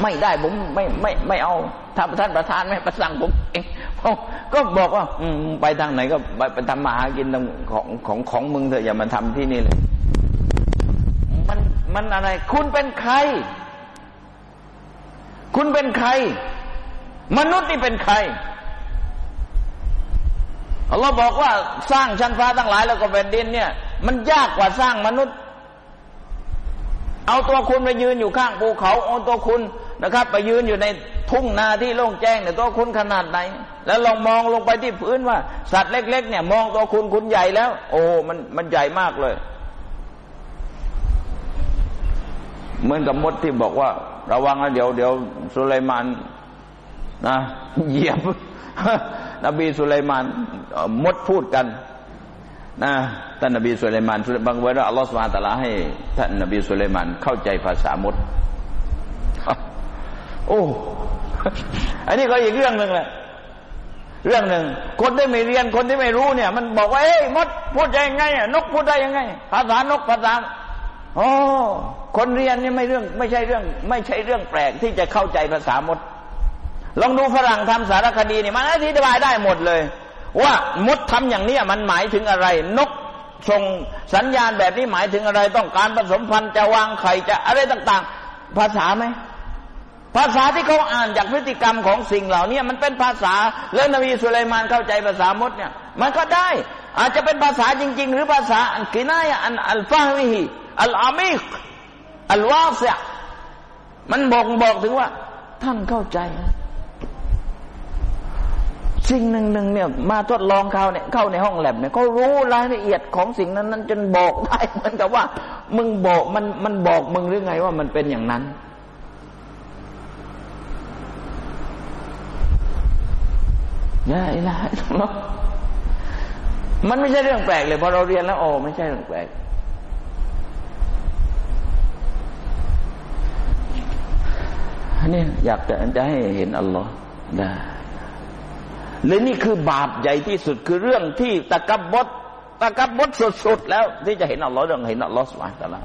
ไม่ได้ผมไม่ไม่ไม่เอา ถ้าท่านประธานไม่ประสั่งผมเองผมก็บอกว่า อืมไปทางไหนก็ไปไปทำมาหากินของของของมึงเถอะอย่ามาทำที่นี่เลย มันมันอะไร คุณเป็นใคร คุณเป็นใคร มนุษย์นี่เป็นใครอัลลอฮ์บอกว่าสร้างชั้นฟ้าทั้งหลาย แล้วก็แผ่นดินเนี่ย มันยากกว่าสร้างมนุษย์ เอาตัวคุณไปยืนอยู่ข้างภูเขา เอาตัวคุณ นะครับ ไปยืนอยู่ในทุ่งนาที่โล่งแจ้งเนี่ยตัวคุณขนาดไหน แล้วลองมองลงไปที่พื้นว่า สัตว์เล็ก ๆ เนี่ย มองตัวคุณคุณใหญ่แล้ว โอ้มันมันใหญ่มากเลย เหมือนกับมดที่บอกว่า ระวังนะเดี๋ยวเดี๋ยวสุไลมานนะเหยียบนบีสุไลมานมดพูดกันนะท่านนบีสุไลมานบางเวลาอัลลอฮฺสุบานตะลาให้ท่านนบีสุไลมานเข้าใจภาษามด โอ้อันนี้ก็อีกเรื่องหนึ่งแหละเรื่องหนึ่งคนที่ไม่เรียนคนที่ไม่รู้เนี่ย มันบอกว่าเอ้ยมดพูดยังไงอะนกพูดได้ยังไง ภาษานกภาษาโอ้คนเรียนนี่ไม่เรื่อง ไม่ใช่เรื่อง ไม่ใช่เรื่องแปลกที่จะเข้าใจภาษามด ลองดูฝรั่งทำสารคดีนี่มันอธิบายได้หมดเลย ว่ามดทำอย่างนี้มันหมายถึงอะไร นกส่งสัญญาณแบบนี้หมายถึงอะไร ต้องการผสมพันธุ์จะวางไข่จะอะไรต่าง ๆ ภาษาไหม ภาษาที่เขาอ่านจากพฤติกรรมของสิ่งเหล่านี้มันเป็นภาษาแล้วนบีสุลัยมานเข้าใจภาษามดเนี่ยมันก็ได้ อาจจะเป็นภาษาจริง ๆ หรือภาษาอันกินายอันอัลฟาฮิฮิอัลอามิกอัลวาเซมันบอกบอกถึงว่า ท่านเข้าใจ สิ่งหนึ่งหนึ่งเนี่ย มาทดลองเขาเนี่ยเข้าในห้องแลบเนี่ยเขารู้รายละเอียดของสิ่งนั้นนั้นจนบอกได้เหมือนกับว่า มึงบอกมันมันบอกมึงหรือไงว่ามันเป็นอย่างนั้น ยาอิละฮะมันไม่ใช่เรื่องแปลกเลยพอเราเรียนแล้วโอ้ไม่ใช่เรื่องแปลกนี่อยากจะจะให้เห็นอัลลอฮ์ได้เลยนี่คือบาปใหญ่ที่สุดคือเรื่องที่ตะกับบดตะกับบดสุดๆแล้ว ที่จะเห็นอัลลอฮ์เรื่องเห็นอัลลอฮ์สุบฮานตะลา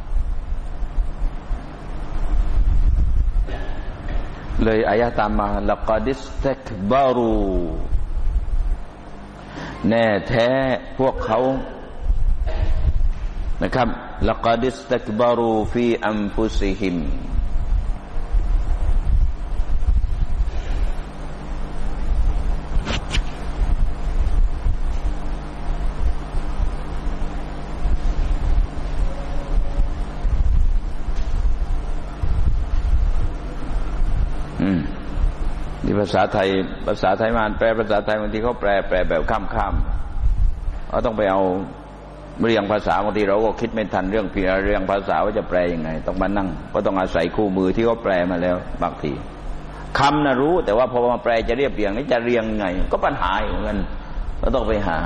เลยอายะตามมาละกดิสเตกบารู แน่แท้พวกเขานะครับละกดิสตักบารูฟีอัมฟุซิฮิม ที่ภาษาไทย ภาษาไทยมานแปลภาษาไทยบางทีเขาแปลแปลแบบข้ามข้ามเราต้องไปเอาเรียงภาษาบางทีเราก็คิดไม่ทันเรื่องเพียเรียงภาษาว่าจะแปลยังไง ต้องมานั่งก็ต้องอาศัยคู่มือที่เขาแปลมาแล้วบางทีคำนะรู้ แต่ว่าพอมาแปลจะเรียบเรียงนี่จะเรียงไง ก็ปัญหาเหมือนกันเราต้องไปหา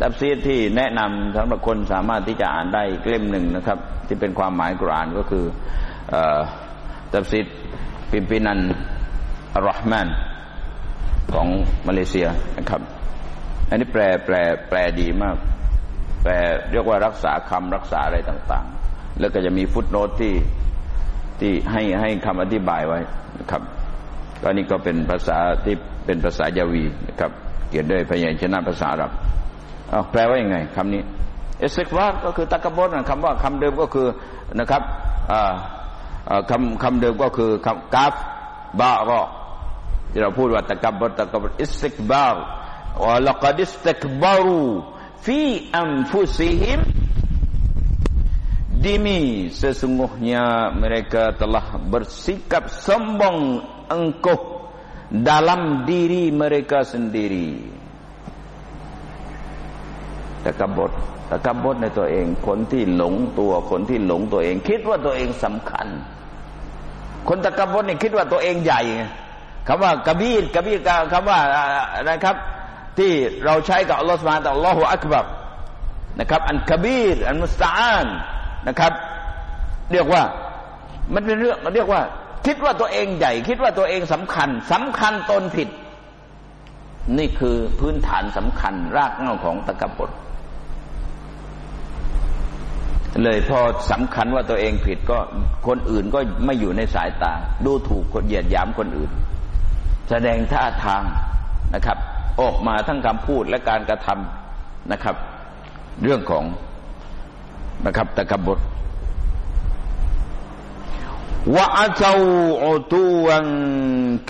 ตับซีที่แนะนำสำหรับคนสามารถที่จะอ่านได้เล่มหนึ่งนะครับ ที่เป็นความหมายกรานก็คือตับซีดปิมปินัน อัลลอฮ์มานของมาเลเซียนะครับ อันนี้แปลแปลแปลดีมาก แปลเรียกว่ารักษาคำรักษาอะไรต่างๆ แล้วก็จะมีฟุตโนตที่ที่ให้ให้คำอธิบายไว้นะครับก็นี่ก็เป็นภาษาที่เป็นภาษายาวีนะครับ เขียนด้วยพยัญชนะภาษาอับอาแปลว่ายังไงคำนี้ เอสเซกวาก็คือตะกบดคำว่าคำเดิมก็คือนะครับคำคำเดิมก็คือคำกาฟบารอ ที่เราพูดว่าتكبر تكبر استكبار ولقد استكبروا في أنفسهم Demi sesungguhnya mereka telah bersikap sombong angkuh dalam diri mereka sendiri. Takabut, takabut ในตัวเองคนที่หลงตัวคนที่หลงตัวเอง คิดว่าตัวเองสำคัญ คนตะกบดนี่คิดว่าตัวเองใหญ่ คำว่ากบีรกบีรคำว่าอะครับ ที่เราใช้กับอัลลอฮฺสุบฮานตะอัลลอฮฺอักบัรนะครับ อันกบีรอันมุสตานนะครับ เรียกว่ามันเป็นเรื่องเรียกว่า คิดว่าตัวเองใหญ่ คิดว่าตัวเองสำคัญสำคัญตนผิด นี่คือพื้นฐานสำคัญ รากเหง้าของตะกบดเลยพอสำคัญว่าตัวเองผิดก็คนอื่นก็ไม่อยู่ในสายตา ดูถูกคนเหยียดหยามคนอื่น แสดงท่าทางนะครับ ออกมาทั้งคำพูดและการกระทำนะครับ เรื่องของนะครับตะกบดวะอัตอุตุวัน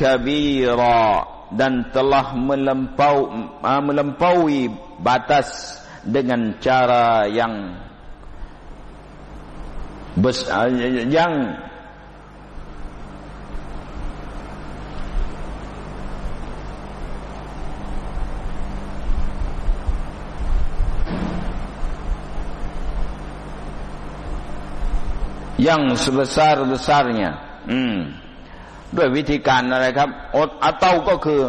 คบีรอ dan telah melampau melampaui batas dengan cara yang bes, yang yang sebesar-besarnya อืม ด้วยวิธีการอะไรครับ อดอัตเตาก็คือ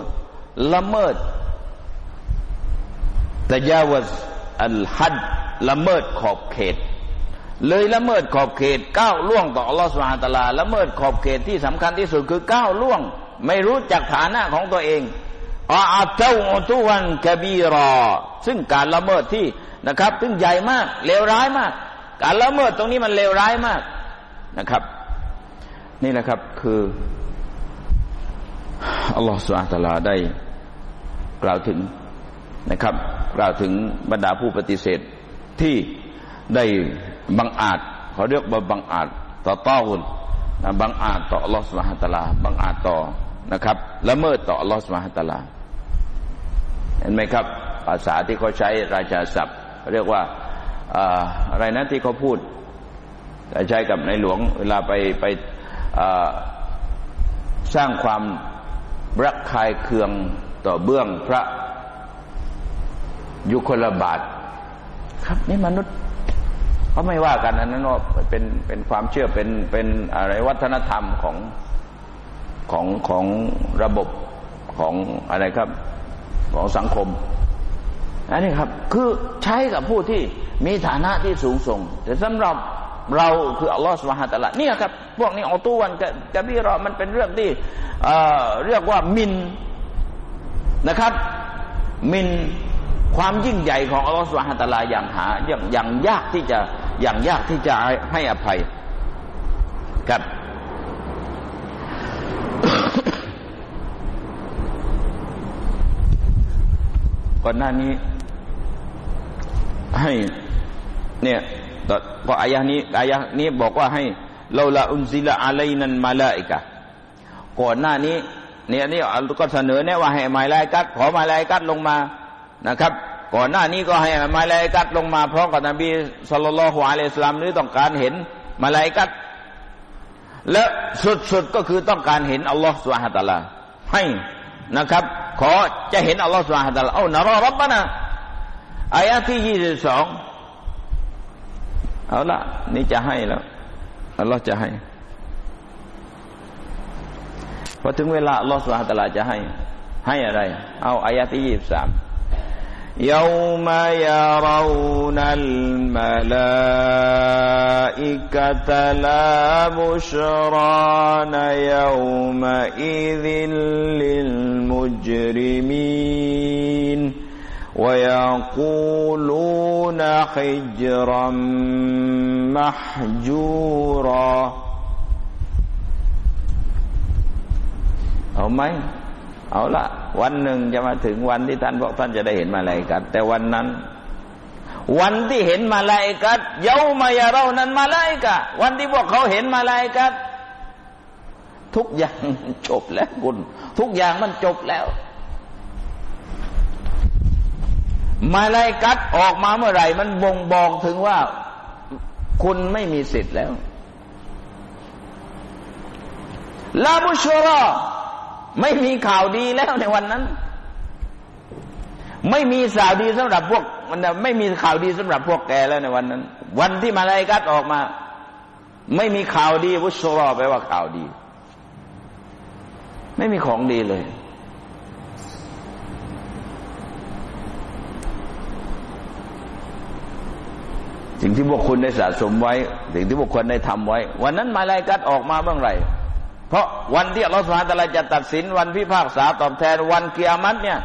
ละเมิดตะยาวสอัลฮัดละเมิดขอบเขต เลยละเมิดขอบเขตก้าวล่วงต่ออัลลอฮฺสุบฮาตะลาละเมิดขอบเขตที่สำคัญที่สุดคือก้าวล่วง ไม่รู้จักฐานะของตัวเองอาเจ้าอตุวันกบีรอ ซึ่งการละเมิดที่นะครับซึ่งใหญ่มากเลวร้ายมาก การละเมิดตรงนี้มันเลวร้ายมากนะครับ นี่แหละครับคืออัลลอฮฺสุลตาลาได้กล่าวถึงนะครับ กล่าวถึงบรรดาผู้ปฏิเสธที่ได้บังอาจเขาเรียกว่าบังอาจต่อต้อนบังอาจต่ออัลลอฮฺสุลตาลาบังอาจต่อนะครับละเมิดต่ออัลลอฮฺสุลตาลาเห็นไหมครับ ภาษาที่เขาใช้ราชาศัพท์เรียกว่า อะไรนะที่เขาพูดใช้กับในหลวง เวลาไปไปสร้างความรักคายเคืองต่อเบื้องพระยู่คลบาท ครับนี่มนุษย์เขาไม่ว่ากันอันนั้นว่าเป็นเป็นความเชื่อเป็นเป็นอะไรวัฒนธรรมของของของระบบของอะไรครับ ของสังคมอันนี้ครับ คือใช้กับผู้ที่ มีฐานะที่สูงส่ง แต่สำหรับเราคืออัลลอฮฺสุบฮานตะละเนี่ยครับ พวกนี้ออตุวันกับกับพี่รอมันเป็นเรื่องที่เอ่อเรียกว่ามินนะครับ มินความยิ่งใหญ่ของอัลลอฮฺสุบฮานตะลาอย่างหาอย่างอย่างยากที่จะอย่างยากที่จะให้อภัยครับก่อนหน้านี้ให้ เนี่ยก็อายะนี้อายะนี้บอกว่าให้เราละอุนซิละอะไรนันมาลาอิกะก่อนหน้านี้เนี่ยนี่ก็เสนอเนี่ยว่าให้มาลายกัดขอมาลายกัดลงมานะครับ ก่อนหน้านี้ก็ให้มาลายกัดลงมาเพราะกับนบีสุลต่านละฮ์อะลัยสลามนี้ต้องการเห็นมาลายกัดและสุดๆก็คือต้องการเห็นอัลลอฮฺสุบฮฺตะลาให้นะครับ ขอจะเห็นอัลลอฮฺสุบฮฺตะลาเอานารอรับบนะอายะที่ยี่สิบสอง เอาละนี่จะให้แล้วอัลลอฮฺจะให้พอถึงเวลาอัลลอฮฺสุบฮฺตะลาจะให้ ให้อะไร เอาอายะที่ยี่สิบสาม يوم يرون الملائكة لا بشران يومئذ للمجرمين ويقولون حجرا محجورا أو ما เอาละวันหนึ่งจะมาถึงวันที่ท่านบอกท่านจะได้เห็นมาลายกัดแต่วันนั้น วันที่เห็นมาลายกัดเยามายาเรานั้นมาลายกะวันที่พวกเขาเห็นมาลายกัดทุกอย่างจบแล้วคุณ ทุกอย่างมันจบแล้ว มาลายกัดออกมาเมื่อไหร่ มันบ่งบอกถึงว่าคุณไม่มีสิทธิ์แล้วลาบุชรอไม่มีข่าวดีแล้วในวันนั้น ไม่มีข่าวดีสำหรับพวกมันไม่มีข่าวดีสำหรับพวกแกแล้วในวันนั้น วันที่มาลายกัดออกมา ไม่มีข่าวดีวุชรอไปลว่าข่าวดี ไม่มีของดีเลย สิ่งที่พวกคุณได้สะสมไว้ สิ่งที่พวกคุณได้ทำไว้ วันนั้นมาลายกัดออกมาเมื่อไหร่ เพราะวันที่อัลลอฮฺสุบฮานตะลาจะตัดสินวันพิพากษาตอบแทนวันเกียรติเนี่ย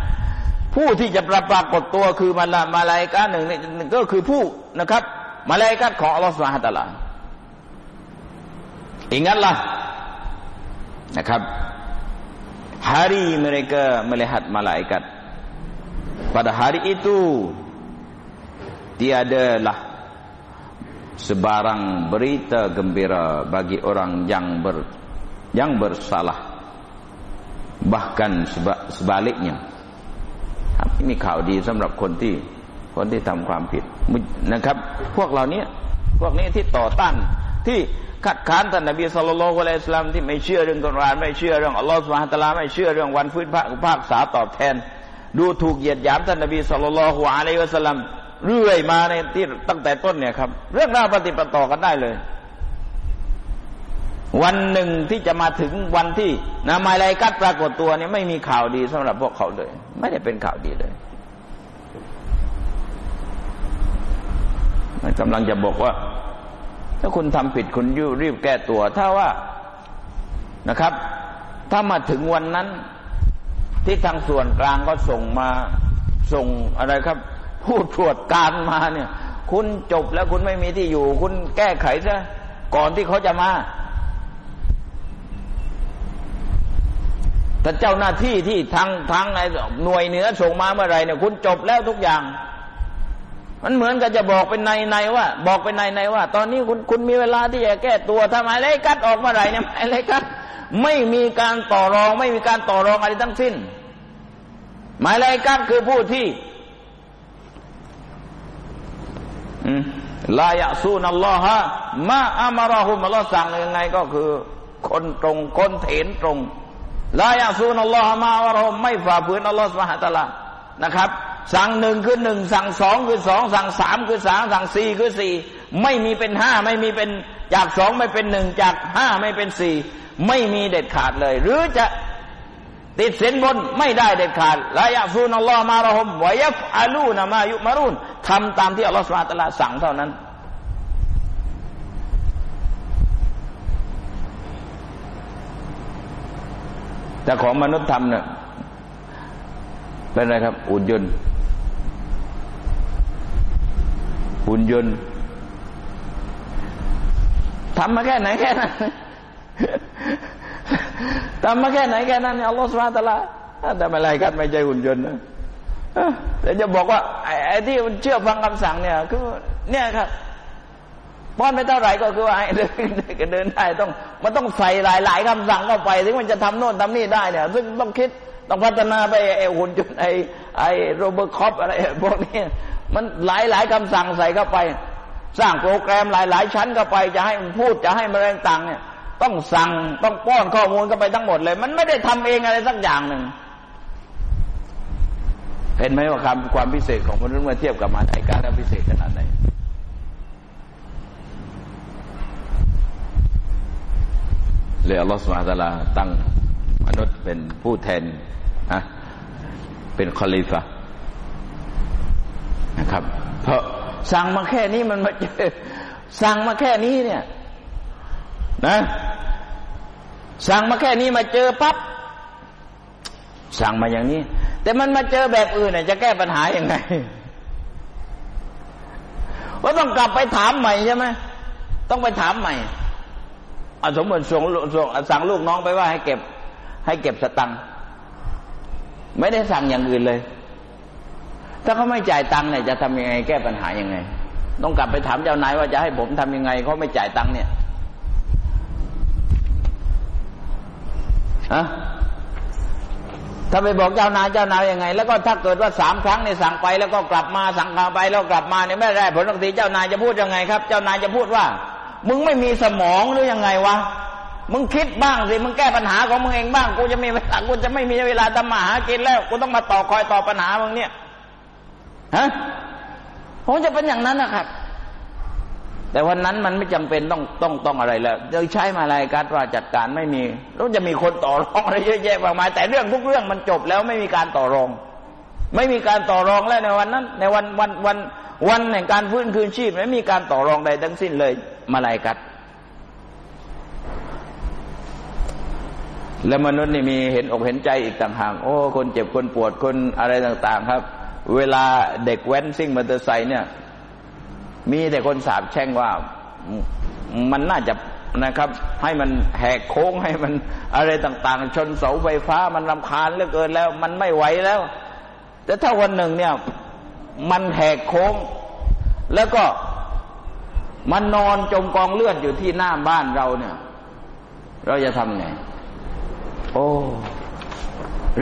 ผู้ที่จะประปรากฏตัวคือมาลามาลายกาหนึ่งนี่ก็คือผู้นะครับ มาลายกาของอัลลอฮฺสุบฮานตะลา ingatlah นะครับ hari mereka melihat malaikat pada hari itu tiadalah sebarang berita gembira bagi orang yang ber yang bersalah bahkan sebaliknya มีข่าวดีสำหรับคนที่คนที่ทำความผิดนะครับ พวกเหล่านี้พวกนี้ที่ต่อต้านที่คัดค้านท่านนบีสุลต่านละอิสลามที่ไม่เชื่อเรื่องกุรานไม่เชื่อเรื่องอัลลอฮฺสุบฮานตะลาไม่เชื่อเรื่องวันฟื้นพระภาคษาตอบแทน ดูถูกเหยียดหยามท่านนบีสุลต่านละอะลัยฮิสลาม เรื่อยมาในที่ตั้งแต่ต้นเนี่ยครับ เรื่องราวปฏิปต่อกันได้เลย วันหนึ่งที่จะมาถึงวันที่นามาลายกัดปรากฏตัวเนี่ยไม่มีข่าวดีสำหรับพวกเขาเลย ไม่ได้เป็นข่าวดีเลยมันกำลังจะบอกว่า ถ้าคุณทำผิดคุณยุรีบแก้ตัว ถ้าว่านะครับ ถ้ามาถึงวันนั้น ที่ทางส่วนกลางก็ส่งมาส่งอะไรครับ ผู้ตรวจการมาเนี่ย คุณจบแล้วคุณไม่มีที่อยู่ คุณแก้ไขซะก่อนที่เขาจะมาถ้าเจ้าหน้าที่ที่ทางทางหน่วยเหนือส่งมาเมื่อไรเนี่ย คุณจบแล้วทุกอย่าง มันเหมือนกับจะบอกเป็นในในว่า บอกเป็นในในว่า ตอนนี้คุณคุณมีเวลาที่จะแก้ตัวทำไมไรกัดออกเมื่อไรเนี่ยอะไรกัดไม่มีการต่อรอง ไม่มีการต่อรองอะไรทั้งสิ้น หมายไรกัดคือผู้ที่ ลายะซูนัลลอฮะมาอามาราหุมอัลลอฮ์สั่งยังไงก็คือ คนตรงคนเถนตรงลายาซูนัลลอฮ์มาวะรหมไม่ฝ่าฝืนอัลลอฮ์สุบฮะตะลานะครับ สั่งหนึ่งคือหนึ่งสั่งสองคือสองสั่งสามคือสามสั่งสี่คือสี่ไม่มีเป็นห้าไม่มีเป็นจากสองไม่เป็นหนึ่งจากห้าไม่เป็นสี่ไม่มีเด็ดขาดเลย หรือจะ ติดเส้นบนไม่ได้เด็ดขาดละยะซูนอัลลอฮ์มารหมวยัฟอาลูนามายุมารุนทำตามที่อัลลอฮ์สุลตาสั่งเท่านั้น แต่ของมนุษย์ทำเนี่ยเป็นอะไรครับ อุ่นยนต์อุ่นยนต์ทำมาแค่ไหนแค่นั้น ทำมาแค่ไหนแค่นั้นเนี่ยอัลลอฮฺสุบฮานตะลาแต่ไม่ไรกันไม่ใจหุ่นยนต์นะแต่จะบอกว่าไอ้ที่มันเชื่อฟังคำสั่งเนี่ยคือเนี่ยครับป้อนไปเท่าไหร่ก็คือว่าไอ้เดินเดินได้ต้องมันต้องใส่หลายๆคำสั่งเข้าไปถึงมันจะทำโน่นทำนี่ได้เนี่ย ซึ่งต้องคิดต้องพัฒนาไปไอ้หุ่นยนต์ไอ้ไอ้โรเบิร์ตคอปอะไรพวกนี้มันหลายหลายคำสั่งใส่เข้าไป สร้างโปรแกรมหลายๆชั้นเข้าไป จะให้มันพูดจะให้มันอะไรต่างเนี่ย ต้องสั่งต้องป้อนข้อมูลเข้าไปทั้งหมดเลย มันไม่ได้ทำเองอะไรสักอย่างหนึ่งเห็นไหมว่าความความพิเศษของมนุษย์เมื่อเทียบกับมาไอการพิเศษขนาดไหนเลยอัลลอฮฺสุบฮาตะลาตั้งมนุษย์เป็นผู้แทนนะเป็นคอลิฟะนะครับ เพราะสั่งมาแค่นี้มันมาเจอสั่งมาแค่นี้เนี่ย นะ สั่งมาแค่นี้มาเจอปั๊บสั่งมาอย่างนี้ แต่มันมาเจอแบบอื่นจะแก้ปัญหาอย่างไงว่าต้องกลับไปถามใหม่ใช่ไหมต้องไปถามใหม่อสมมติส่งส่งสั่งลูกน้องไปว่าให้เก็บ ให้เก็บสตังค์ไม่ได้สั่งอย่างอื่นเลย ถ้าเขาไม่จ่ายตังค์เนี่ยจะทำยังไง แก้ปัญหายังไง ต้องกลับไปถามเจ้านายว่าจะให้ผมทำยังไงเขาไม่จ่ายตังค์เนี่ย อะถ้าไปบอกเจ้านายเจ้านายยังไง แล้วก็ถ้าเกิดว่าสามครั้งเนี่ยสั่งไปแล้วก็กลับมาสั่งไปแล้วกลับมาเนี่ยไม่ได้ผลทันทีเจ้านายจะพูดยังไงครับ เจ้านายจะพูดว่า มึงไม่มีสมองหรือยังไงวะมึงคิดบ้างสิมึงแก้ปัญหาของมึงเองบ้างกูจะมีเวลากูจะไม่มีเวลาทำมาหากินแล้วกูต้องมาต่อคอยต่อปัญหามึงเนี่ยฮะผมจะเป็นอย่างนั้นนะครับ แต่วันนั้นมันไม่จำเป็นต้องต้องต้องอะไรแล้วจะใช้มาลายการว่าจัดการไม่มีแล้วจะมีคนต่อรองอะไรเยอะแยะมากมายแต่เรื่องทุกเรื่องมันจบแล้วไม่มีการต่อรอง ไม่มีการต่อรองแล้วในวันนั้น ในวันวันวันวันแห่งการฟื้นคืนชีพไม่มีการต่อรองใดทั้งสิ้นเลยมาลายกัดแล้วมนุษย์นี่มีเห็นอกเห็นใจอีกต่างหากโอ้ คนเจ็บคนปวดคนอะไรต่าง ๆ ครับ เวลาเด็กแว้นซิ่งมอเตอร์ไซค์เนี่ย มีแต่คนสาบแช่งว่ามันน่าจะนะครับ ให้มันแหกโค้งให้มันอะไรต่างๆ ชนเสาไฟฟ้ามันรำคาญเหลือเกินแล้ว มันไม่ไหวแล้ว แต่ถ้าวันหนึ่งเนี่ย มันแหกโค้ง แล้วก็มันนอนจมกองเลือดอยู่ที่หน้าบ้านเราเนี่ย เราจะทำไง โอ้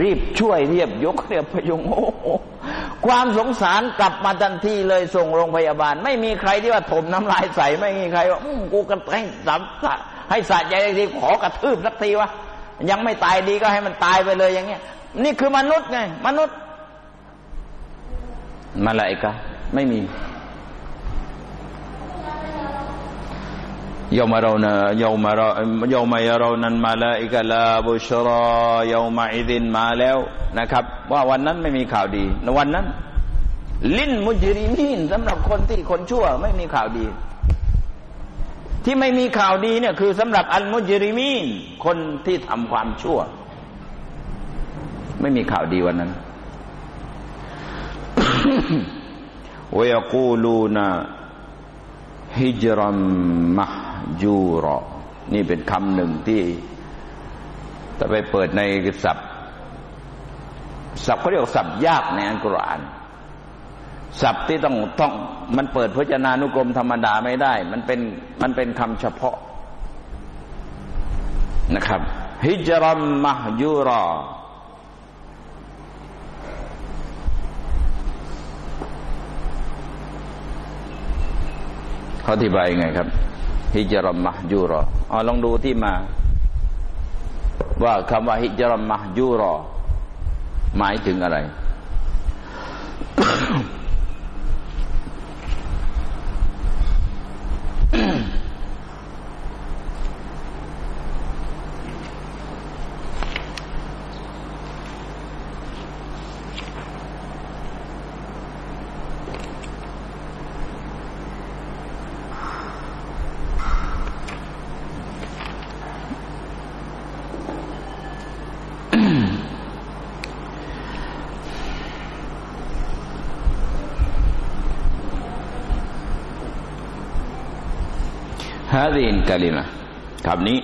รีบช่วยเรียบยกเรียบพยุงโอ้ ความสงสารกลับมาทันทีเลยส่งโรงพยาบาล ไม่มีใครที่ว่าถมน้ำลายใส่ไม่มีใครว่ากูกระให้สามให้สะใจทีขอกระทืบสักทีวะยังไม่ตายดีก็ให้มันตายไปเลยอย่างเงี้ย นี่คือมนุษย์ไงมนุษย์มาลายกะไม่มี يوم يرون يوم يوم يرون الملائكة لا بشرى يومئذ มาแล้วนะครับ ว่าวันนั้นไม่มีข่าวดีในวันนั้น ลิ้นมุจริมีนสำหรับคนที่คนชั่ว ไม่มีข่าวดี ที่ไม่มีข่าวดีเนี่ยคือสำหรับอัลมุจริมีนคนที่ทำความชั่ว ไม่มีข่าวดีวันนั้นวยกู ยูรอ นี่เป็นคำหนึ่งที่ถ้าไปเปิดในศัพท์ ศัพท์เขาเรียกศัพท์ยากในอัลกุรอานศัพท์ที่ต้องต้องมันเปิดพจนานุกรมธรรมดาไม่ได้ มันเป็นมันเป็นคำเฉพาะนะครับฮิจรัมมะยูรอเขาอธิบายยังไงครับ ฮิจรัมมะยูรออ๋อลองดูที่มา ว่าคำว่าฮิจรัมมะยูรอ หมายถึงอะไราดิน กลิมะคำนี้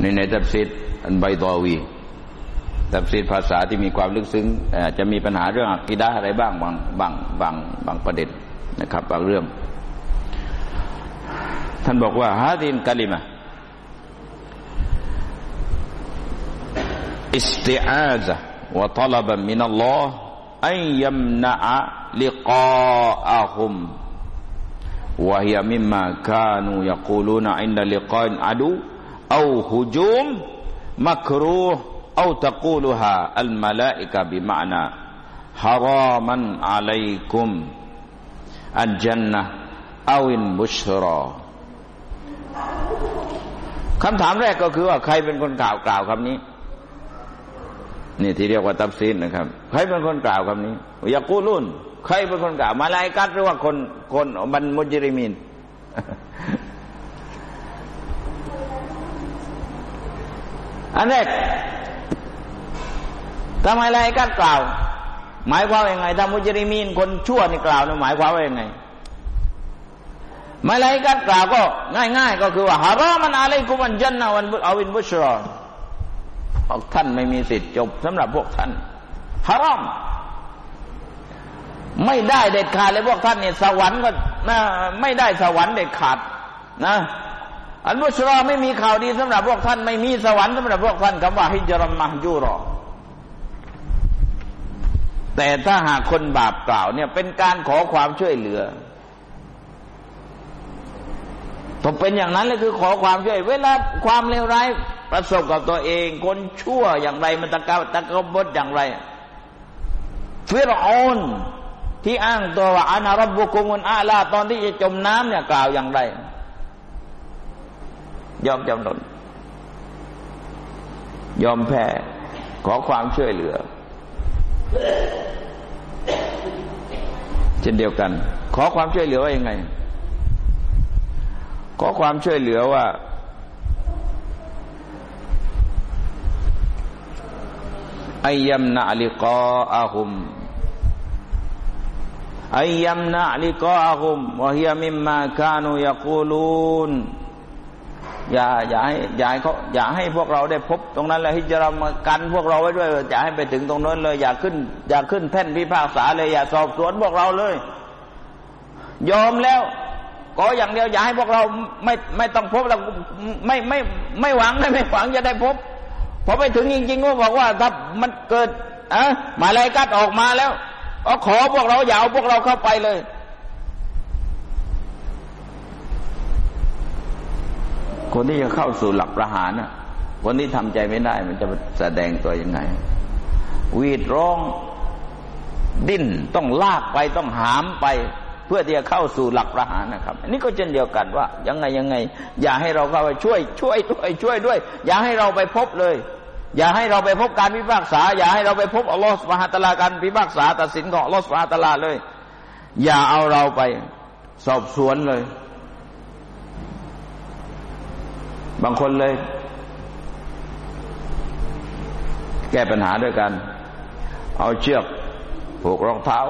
ในในตับซิดอันใบตอวีตับซิดภาษาที่มีความลึกซึ้งจะมีปัญหาเรื่องอักิดาอะไรบ้างบางบางบางบางประเด็นนะครับ บางเรื่อง ท่านบอกว่าฮาดินกาลิมะอิสติอาซะวะตลบมินัลลอฮ์อันยัมนะลิกาอะฮุม وهي مما كانوا يقولون عند لقاء العدو أو هجوم مكروه أو تقولها الملائكة بمعنى حراما عليكم الجنة أو البشرى คำถามแรกก็คือว่า ใครเป็นคนกล่าวกล่าวคำนี้ นี่ที่เรียกว่าตับซีนนะครับ ใครเป็นคนกล่าวคำนี้ยากูลุน ใครเป็นคนกล่าวมาลายกัดหรือว่าคนคนบันมุจิริมินอันแรกทำไมลายกัดกล่าว หมายความว่ายังไงถ้ามุจริมีนคนชั่วนี่กล่าวนี่หมายความว่ายังไงมาลายกัดกล่าวก็ ง่าย ๆ ก็คือว่าฮารอมันอะไรกุมันจันนะวันอาวินบุชรอพวกท่านไม่มีสิทธิ์จบสำหรับพวกท่านฮารอม ไม่ได้เด็ดขาดเลยพวกท่านเนี่ยสวรรค์ก็ไม่ได้สวรรค์เด็ดขาดนะ อันบุชรอไม่มีข่าวดีสำหรับพวกท่านไม่มีสวรรค์สำหรับพวกท่านคำว่าฮิจรัมมาจูรอแต่ถ้าหากคนบาปกล่าวเนี่ยเป็นการขอความช่วยเหลือต้องเป็นอย่างนั้นเลยคือขอความช่วย เวลาความเลวร้ายประสบกับตัวเอง คนชั่วอย่างไรมันตะกาตะกบดอย่างไรฟิรออน ที่อ้างตัวว่าอานารับบุกุมุนอาลา ตอนที่จะจมน้ำเนี่ยกล่าวอย่างไรยอมจำนนยอมแพ้ขอความช่วยเหลือ เช่นเดียวกัน ขอความช่วยเหลือว่ายังไง ขอความช่วยเหลือว่า ไอยัมนาลิกาอาหุม อัยยัมนะลิกาฮุมวะฮียมิมมาคานูยะกูลูนอย่าอย่าให้อย่าให้เขาอย่าให้พวกเราได้พบตรงนั้นเลยฮิจรามากันพวกเราไว้ด้วยอย่าให้ไปถึงตรงนั้นเลย อย่าขึ้น อย่าขึ้นแท่นพิพากษาเลย อย่าสอบสวนพวกเราเลย ยอมแล้วก็อย่างเดียวอย่าให้พวกเราไม่ไม่ต้องพบเราไม่ไม่ไม่หวังไม่หวังจะได้พบพอไปถึงจริงๆก็บอกว่าถ้ามันเกิดอะมาลายกัดออกมาแล้ว ก็ขอพวกเราอย่าเอาพวกเราเข้าไปเลย คนที่จะเข้าสู่หลักประหารน่ะคนที่ทำใจไม่ได้ มันจะแสดงตัวยังไง วีดร้อง ดิ้นต้องลากไปต้องหามไป เพื่อที่จะเข้าสู่หลักประหารนะครับ อันนี้ก็เช่นเดียวกันว่า ยังไงยังไง อย่าให้เราเข้าไปช่วย ช่วยด้วยช่วยด้วย อย่าให้เราไปพบเลย อย่าให้เราไปพบการพิพากษา อย่าให้เราไปพบอัลลอฮฺสุบฮาตลาการพิพากษาตัดสินของอัลลอฮฺสุบฮาตลาเลย อย่าเอาเราไปสอบสวนเลย บางคนเลย แก้ปัญหาด้วยกัน เอาเชือกผูกรองเท้า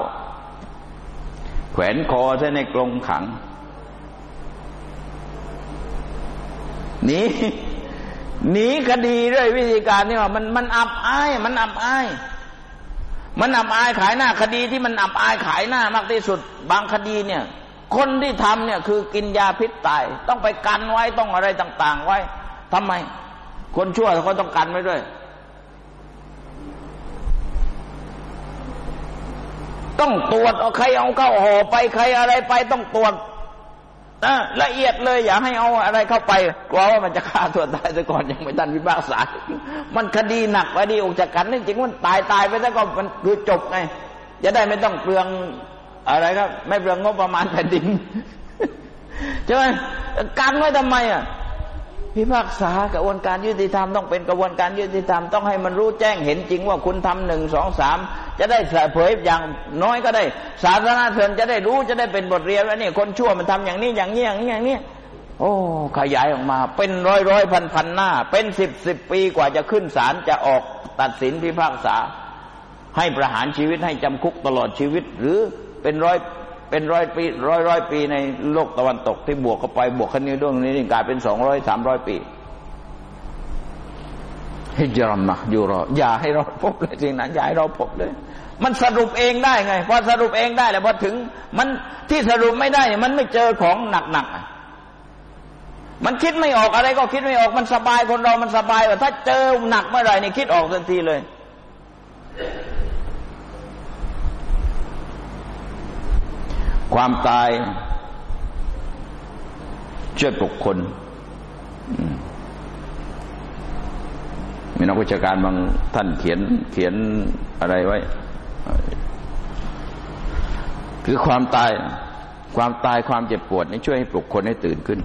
แขวนคอใช้ในกรงขังนี้ หนีคดีด้วยวิธีการนี่ว่ามันมันอับอายมันอับอาย มันอับอายขายหน้า คดีที่มันอับอายขายหน้ามากที่สุด บางคดีเนี่ย คนที่ทำเนี่ยคือกินยาพิษตาย ต้องไปกันไว้ต้องอะไรต่าง ๆ ไว้ทำไม คนชั่วเขาต้องกันไว้ด้วย ต้องตรวจเอาใครเอาเข้าห่อไปใครอะไรไปต้องตรวจ ละเอียดเลยอย่าให้เอาอะไรเข้าไปกลัวว่ามันจะฆ่าตัวตายซะก่อนยังไม่ทันพิพากษา มันคดีหนักคดีอกจากกันนี่จริงมันตายตายไปซะก่อนมันคือจบไงจะได้ไม่ต้องเปลืองอะไรครับ ไม่เปลืองงบประมาณแผ่นดินใช่ไหมการไว้ทำไมอะ พิพากษากระบวนการยุติธรรมต้องเป็นกระบวนการยุติธรรมต้องให้มันรู้แจ้งเห็นจริงว่าคุณทำหนึ่งสองสามจะได้เผยอย่างน้อยก็ได้ สาธารณชนจะได้รู้จะได้เป็นบทเรียนว่านี่คนชั่วมันทำอย่างนี้อย่างนี้อย่างนี้อย่างนี้โอ้ขยายออกมา เป็นร้อยร้อยพันพันหน้า เป็นสิบสิบปีกว่าจะขึ้นศาลจะออกตัดสินพิพากษา ให้ประหารชีวิตให้จำคุกตลอดชีวิต หรือเป็นร้อย เป็นร้อยปีร้อยร้อยปีในโลกตะวันตกที่บวกเข้าไปบวกคันนี้ด้วยนี้กลายเป็นสองร้อยสามร้อยปีฮิจรัมมะอยู่รออย่าให้เราพบเลยสิ่งนั้นอย่าให้เราพบเลย มันสรุปเองได้ไงพอสรุปเองได้แล้วพอถึง มันที่สรุปไม่ได้ มันไม่เจอของหนักๆมันคิดไม่ออกอะไรก็คิดไม่ออกมันสบายคนเรามันสบายว่าถ้าเจอหนักเมื่อไหร่นี่คิดออกทันทีเลย ความตายช่วยปลุกคนมีนักวิชาการบางท่านเขียนเขียนอะไรไว้ คือความตาย ความตายความเจ็บปวดนี่ช่วยให้ปลุกคนให้ตื่นขึ้น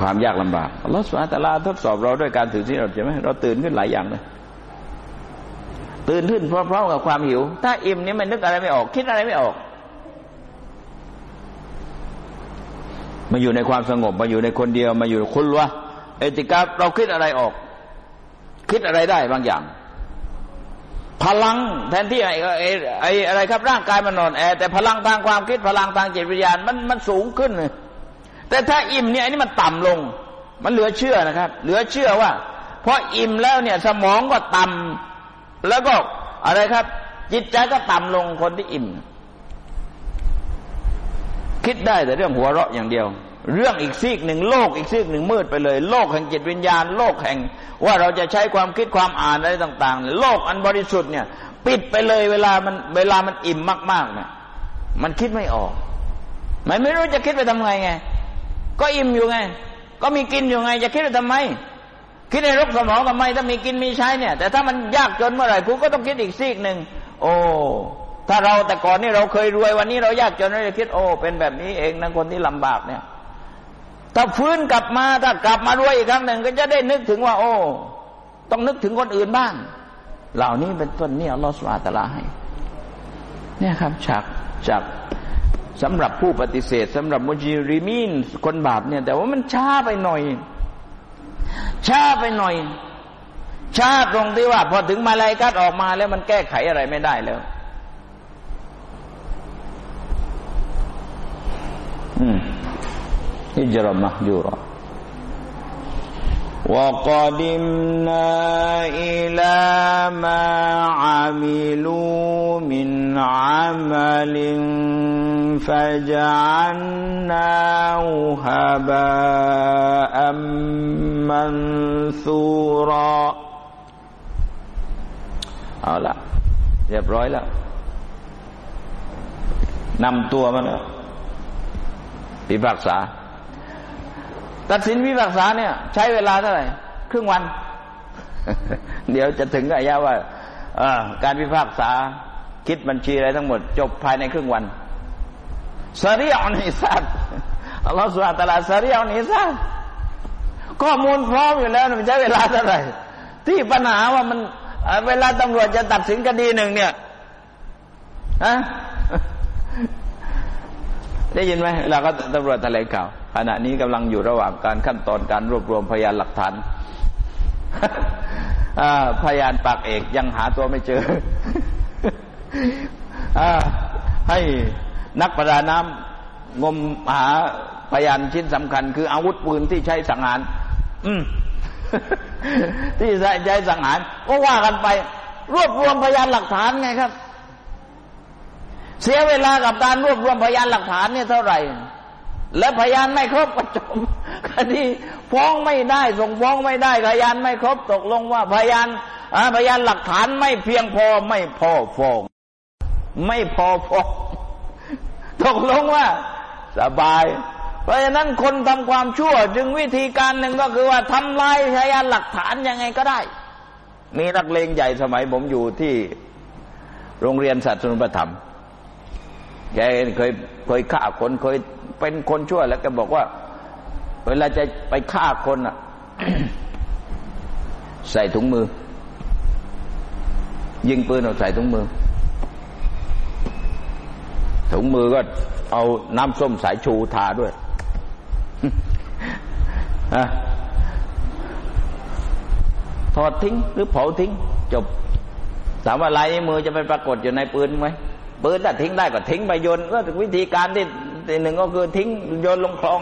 ความยากลำบากอัลสุลตาลาทดสอบเราด้วยการตื่นที่เราใช่ไหมเราตื่นขึ้นหลายอย่างเลย ตื่นขึ้นพราะๆกับความหิว ถ้าอิ่มนี่มันนึกอะไรไม่ออก คิดอะไรไม่ออกมาอยู่ในความสงบมาอยู่ในคนเดียวมาอยู่คุณวะเอติกาเราคิดอะไรออก คิดอะไรได้บางอย่าง พลังแทนที่ไอ้ไอ้ไอ้อะไรครับร่างกายมันนอนแอแต่พลังทางความคิดพลังทางจิตวิญญาณมันมันสูงขึ้นเลยแต่ถ้าอิ่มเนี่ยอันนี้มันต่ำลง มันเหลือเชื่อนะครับ เหลือเชื่อว่าเพราะอิ่มแล้วเนี่ย สมองก็ต่ำ แล้วก็อะไรครับ จิตใจก็ต่ำลงคนที่อิ่ม คิดได้แต่เรื่องหัวเราะอย่างเดียว เรื่องอีกซีกหนึ่งโลกอีกซีกหนึ่งมืดไปเลย โลกแห่งจิตวิญญาณ โลกแห่ง ว่าเราจะใช้ความคิดความอ่านอะไรต่าง ๆ โลกอันบริสุทธิ์เนี่ย ปิดไปเลยเวลามันเวลามันอิ่มมากๆเนี่ยมันคิดไม่ออก มันไม่รู้จะคิดไปทำไงไง ก็อิ่มอยู่ไง ก็มีกินอยู่ไง จะคิดไปทำไม คิดในรกสมองทำไมถ้ามีกินมีใช้เนี่ย แต่ถ้ามันยากจนเมื่อไหร่กูก็ต้องคิดอีกซีกหนึ่งโอ้ถ้าเราแต่ก่อนนี่เราเคยรวยวันนี้เรายากจนเราจะคิดโอ้เป็นแบบนี้เองนะคนที่ลำบากเนี่ย ถ้าฟื้นกลับมาถ้ากลับมารวยอีกครั้งหนึ่งก็จะได้นึกถึงว่า โอ้ ต้องนึกถึงคนอื่นบ้าง เหล่านี้เป็นต้นเนี่อัลอสุลตลาให้ เนี่ยครับฉากฉากสำหรับผู้ปฏิเสธสำหรับมุจิริมีนคนบาปเนี่ย แต่ว่ามันช้าไปหน่อย ช้าไปหน่อย ช้าตรงที่ว่า พอถึงมาลายกัดออกมาแล้วมันแก้ไขอะไรไม่ได้แล้ว อืมอิจรมะยูรอ وقدمنا إلى ما عملوا من عمل فجعلناه هباء منثورا เอาละเรียบร้อยแล้วนำตัวมันแล้วพิพากษา ตัดสินพิพากษาเนี่ย ใช้เวลาเท่าไหร่ ครึ่งวัน เดี๋ยวจะถึงอายะว่าการพิพากษาคิดบัญชีอะไรทั้งหมด จบภายในครึ่งวันสรีออนิสัตอัลลอฮฺสุลตาลาสรีออนิสัตข้อมูลพร้อมอยู่แล้วมันใช้เวลาเท่าไหร่ ที่ปัญหาว่ามันเวลาตำรวจจะตัดสินคดีหนึ่งเนี่ยฮะได้ยินไหมเราก็ตำรวจแถลงข่าว ขณะนี้กำลังอยู่ระหว่างการขั้นตอนการรวบรวมพยานหลักฐานพยานปากเอกยังหาตัวไม่เจออให้นักประดาน้ำงมหาพยานชิ้นสำคัญ คืออาวุธปืนที่ใช้สังหารที่ใช้สังหารก็ว่ากันไป รวบรวมพยานหลักฐานไงครับ เสียเวลากับการรวบรวมพยานหลักฐานเนี่ยเท่าไหร่ และพยานไม่ครบก็จบคดีฟ้องไม่ได้ ส่งฟ้องไม่ได้ พยานไม่ครบตกลงว่าพยานพยานหลักฐานไม่เพียงพอไม่พอฟ้อง ไม่พอฟ้องตกลงว่า สบาย เพราะฉะนั้นคนทำความชั่ว จึงวิธีการหนึ่งก็คือว่าทำลายพยานหลักฐานยังไงก็ได้ มีนักเลงใหญ่สมัยผมอยู่ที่โรงเรียนศาสนุปธรรม แกเคยเคยฆ่าคนเคยเป็นคนชั่วแล้วแกบอกว่า เวลาจะไปฆ่าคนอะ ใส่ถุงมือ ยิงปืนเอาใส่ถุงมือ ถุงมือก็เอาน้ำส้มสายชูทาด้วยถอดทิ้งหรือเผาทิ้ง จบถามว่าลายมือจะไปปรากฏอยู่ในปืนไหม ปืนถ้าทิ้งได้ก็ทิ้งไปโยนก็วิธีการที่หนึ่งก็คือทิ้งโยนลงคลอง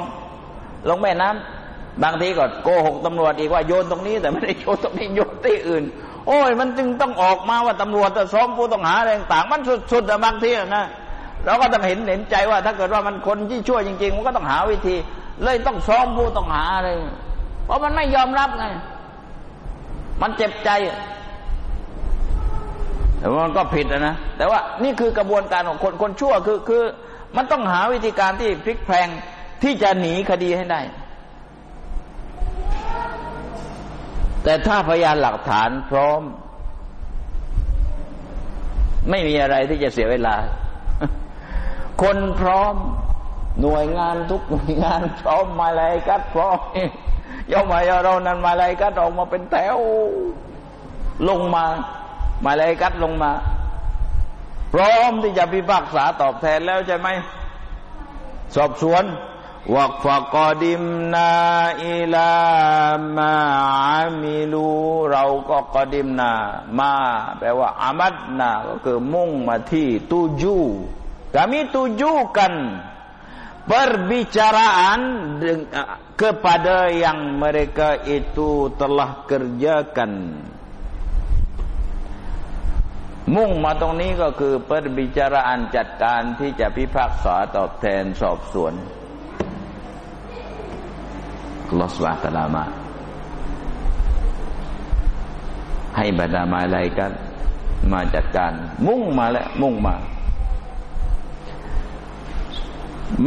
ลงแม่น้ำบางทีก็โกหกตำรวจอีกว่าโยนตรงนี้ แต่ไม่ได้โยนตรงนี้โยนที่อื่น โอ้ย มันจึงต้องออกมาว่าตำรวจจะซ้อมผู้ต้องหาอะไรต่างมันสุดๆแต่บางทีนะเราก็ต้องเห็นเห็นใจว่า ถ้าเกิดว่ามันคนที่ชั่วจริง ๆ มันก็ต้องหาวิธี เลยต้องซ้อมผู้ต้องหาอะไรเพราะมันไม่ยอมรับไงมันเจ็บใจ มันก็ผิดนะ แต่ว่านี่คือกระบวนการของคนคนชั่วคือคือ มันต้องหาวิธีการที่พลิกแพลงที่จะหนีคดีให้ได้ แต่ถ้าพยานหลักฐานพร้อม ไม่มีอะไรที่จะเสียเวลา คนพร้อมหน่วยงานทุกหน่วยงานพร้อมมาเลยกัดพร้อมย่อมายาเรานั้นมาเลยกัดออกมาเป็นแถว ลงมา มาเลยกัดลงมา พร้อมที่จะพิพากษาตอบแทนแล้วใช่ไหม สอบสวนวักฟะกอดิมนาอิลามาอามิลู เราก็กอดิมนามา แปลว่าอามัดนาก็คือมุ่งมาที่ตุจู kami tujukan perbicaraan kepada yang mereka itu telah kerjakan มุ่งมาตรงนี้ก็คือปฏิบิจารานจัดการที่จะพิพากษาตอบแทนสอบสวนลอสวาตลามา ให้บรรดามาอะไรกันมาจัดการ มุ่งมาแล้วมุ่งมา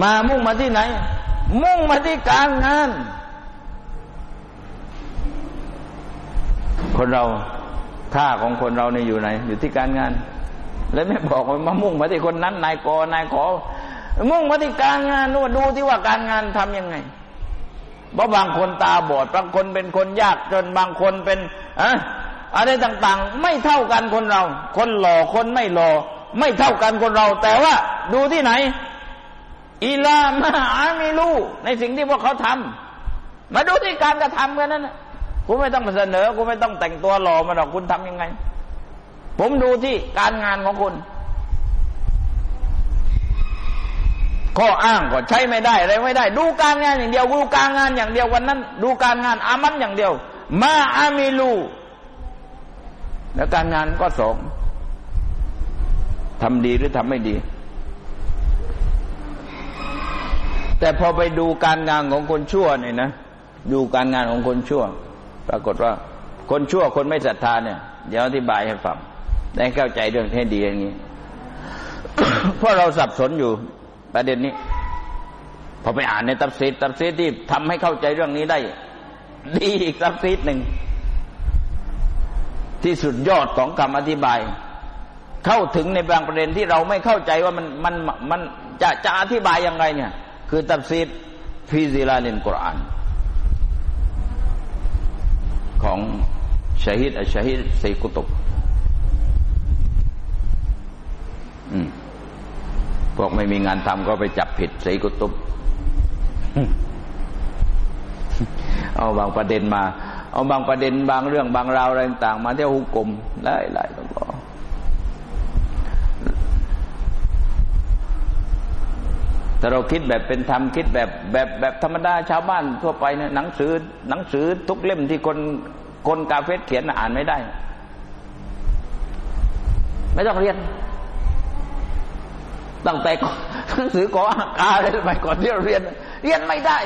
มามุ่งมาที่ไหน มุ่งมาที่การงาน คนเรา ท่าของคนเราเนี่ยอยู่ไหน อยู่ที่การงาน แล้วไม่บอกว่ามามุ่งมาที่คนนั้นนายกนายขอ มุ่งมาที่การงานนู่นดูที่ว่าการงานทํำยังไงเพราะบางคนตาบอด บางคนเป็นคนยากจนบางคนเป็นอะอะไรต่างๆ ไม่เท่ากันคนเรา คนหล่อคนไม่หล่อไม่เท่ากันคนเรา แต่ว่าดูที่ไหนอีลามาอามีลูในสิ่งที่พวกเขาทำมาดูที่การกระทำกันนั่น คุณไม่ต้องเสนอ คุณไม่ต้องแต่งตัวหล่อมาหรอกคุณทำยังไง ผมดูที่การงานของคุณ ข้ออ้างก็ใช้ไม่ได้อะไรไม่ได้ ดูการงานอย่างเดียว ดูการงานอย่างเดียววันนั้น ดูการงานอามันอย่างเดียว มาอามีลูแล้วการงานก็สองทำดีหรือทำไม่ดี แต่พอไปดูการงานของคนชั่วเนี่ยนะ ดูการงานของคนชั่ว ปรากฏว่า คนชั่วคนไม่ศรัทธาเนี่ย เดี๋ยวอธิบายให้ฟังได้เข้าใจเรื่องให้ดีอย่างนี้เพราะเราสับสนอยู่ประเด็นนี้ พอไปอ่านในตัฟซีรตัฟซีรที่ทำให้เข้าใจเรื่องนี้ได้ ดีอีกตัฟซีรหนึ่ง ที่สุดยอดของคำอธิบาย เข้าถึงในบางประเด็นที่เราไม่เข้าใจว่ามันมันมันจะจะอธิบายยังไงเนี่ย คือตับซีดฟิซิลาลินกุรอาน ของชาฮีดอัชชะฮีดซัยยิดกุฏบ์พวกไม่มีงานทำก็ไปจับผิดซีกุตุบเอาบางประเด็นมา เอาบางประเด็นบางเรื่องบางราวอะไรต่าง มาเที่ยวหุกกลมหลาย หลายตัวแต่เราคิดแบบเป็นธรรมคิดแบบแบบแบบธรรมดาชาวบ้านทั่วไปเนี่ยหนังสือหนังสือทุกเล่มที่คนคนกาเฟสเขียนอ่านไม่ได้ ไม่ต้องเรียน ตั้งแต่หนังสือขออากาเลยสมัยก่อนที่เราเรียน เรียนไม่ได้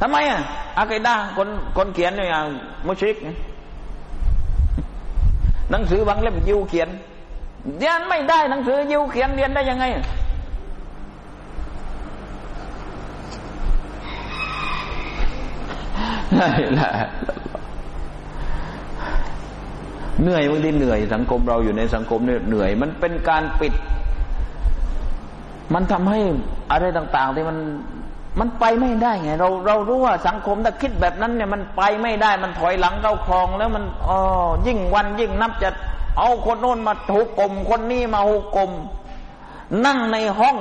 ทำไมอะอาเกด้าคนคนเขียนเนี่ยมุชิกหนังสือบางเล่มยิวเขียนเรียนไม่ได้หนังสือยิวเขียนเรียนได้ยังไง เหนื่อยบางทีเหนื่อย สังคมเราอยู่ในสังคมเนี่ยเหนื่อย มันเป็นการปิด มันทำให้อะไรต่าง ๆ ที่มันมันไปไม่ได้ไง เราเรารู้ว่าสังคมถ้าคิดแบบนั้นเนี่ย มันไปไม่ได้ มันถอยหลังเข้าคลอง แล้วมันอ๋อยิ่งวันยิ่งนับจะเอาคนโน้นมาหุกกลมคนนี้มาหุกกลม นั่งในห้อง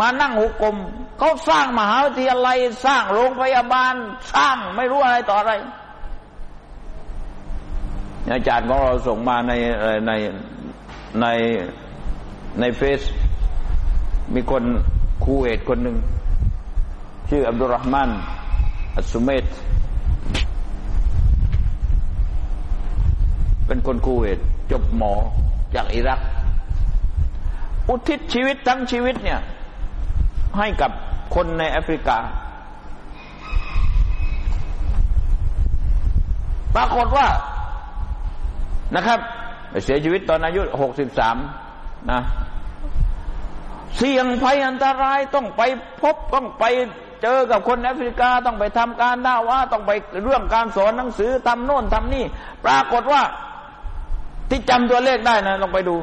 มานั่งหุกกลมเขาสร้างมหาวิทยาลัยสร้างโรงพยาบาล สร้างไม่รู้อะไรต่ออะไรอาจารย์ของเราส่งมาในในในในเฟซมีคนคูเอตคนหนึ่งชื่ออับดุลรหมันอัสุเมตเป็นคนคูเวตจบหมอจากอิรัก อุทิศชีวิตทั้งชีวิตเนี่ย ให้กับคนในแอฟริกา ปรากฏว่านะครับ เสียชีวิตตอนอายุหกสิบสามนะ เสี่ยงภัยอันตรายต้องไปพบต้องไปเจอกับคนแอฟริกาต้องไปทำการด่าว่าต้องไปเรื่องการสอนหนังสือทำโน่นทำนี่ ปรากฏว่าที่จำตัวเลขได้นะลองไปดู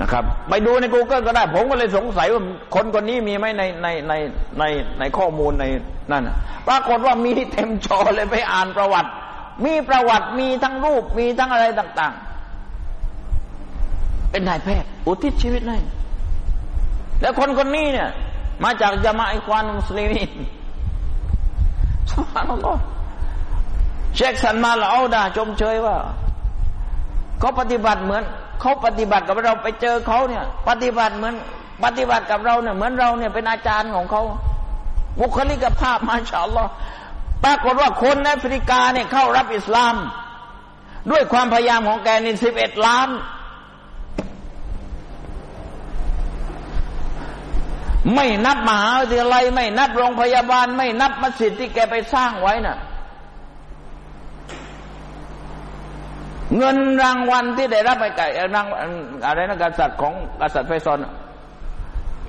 นะครับ ไปดูใน Google ก็ได้ ผมก็เลยสงสัยว่าคนคนนี้มีไหมในในในในในข้อมูลในนั่นปรากฏว่ามีเต็มจอเลยไปอ่านประวัติ มีประวัติมีทั้งรูปมีทั้งอะไรต่าง ๆ เป็นนายแพทย์ อุทิศชีวิตให้แล้วคนคนนี้เนี่ย มาจากจามะอิควานมุสลิมีสุฮานัลลอฮ์เชคสันมาลาอาดาชมเชยว่าเขาปฏิบัติเหมือน เขาปฏิบัติกับเราไปเจอเขาเนี่ย ปฏิบัติเหมือนปฏิบัติกับเราเนี่ยเหมือนเราเนี่ยเป็นอาจารย์ของเขาบุคลิกภาพมาชาอัลลอฮ์ปรากฏว่าคนในแอฟริกาเนี่ยเข้ารับอิสลาม ด้วยความพยายามของแกนี่สิบเอ็ดล้าน ไม่นับมหาวิทยาลัยไม่นับโรงพยาบาล ไม่นับมัสยิดที่แกไปสร้างไว้น่ะ เงินรางวัลที่ได้รับไปกับรางอะไรนะกษัตริย์ของกษัตริย์ไฟซอน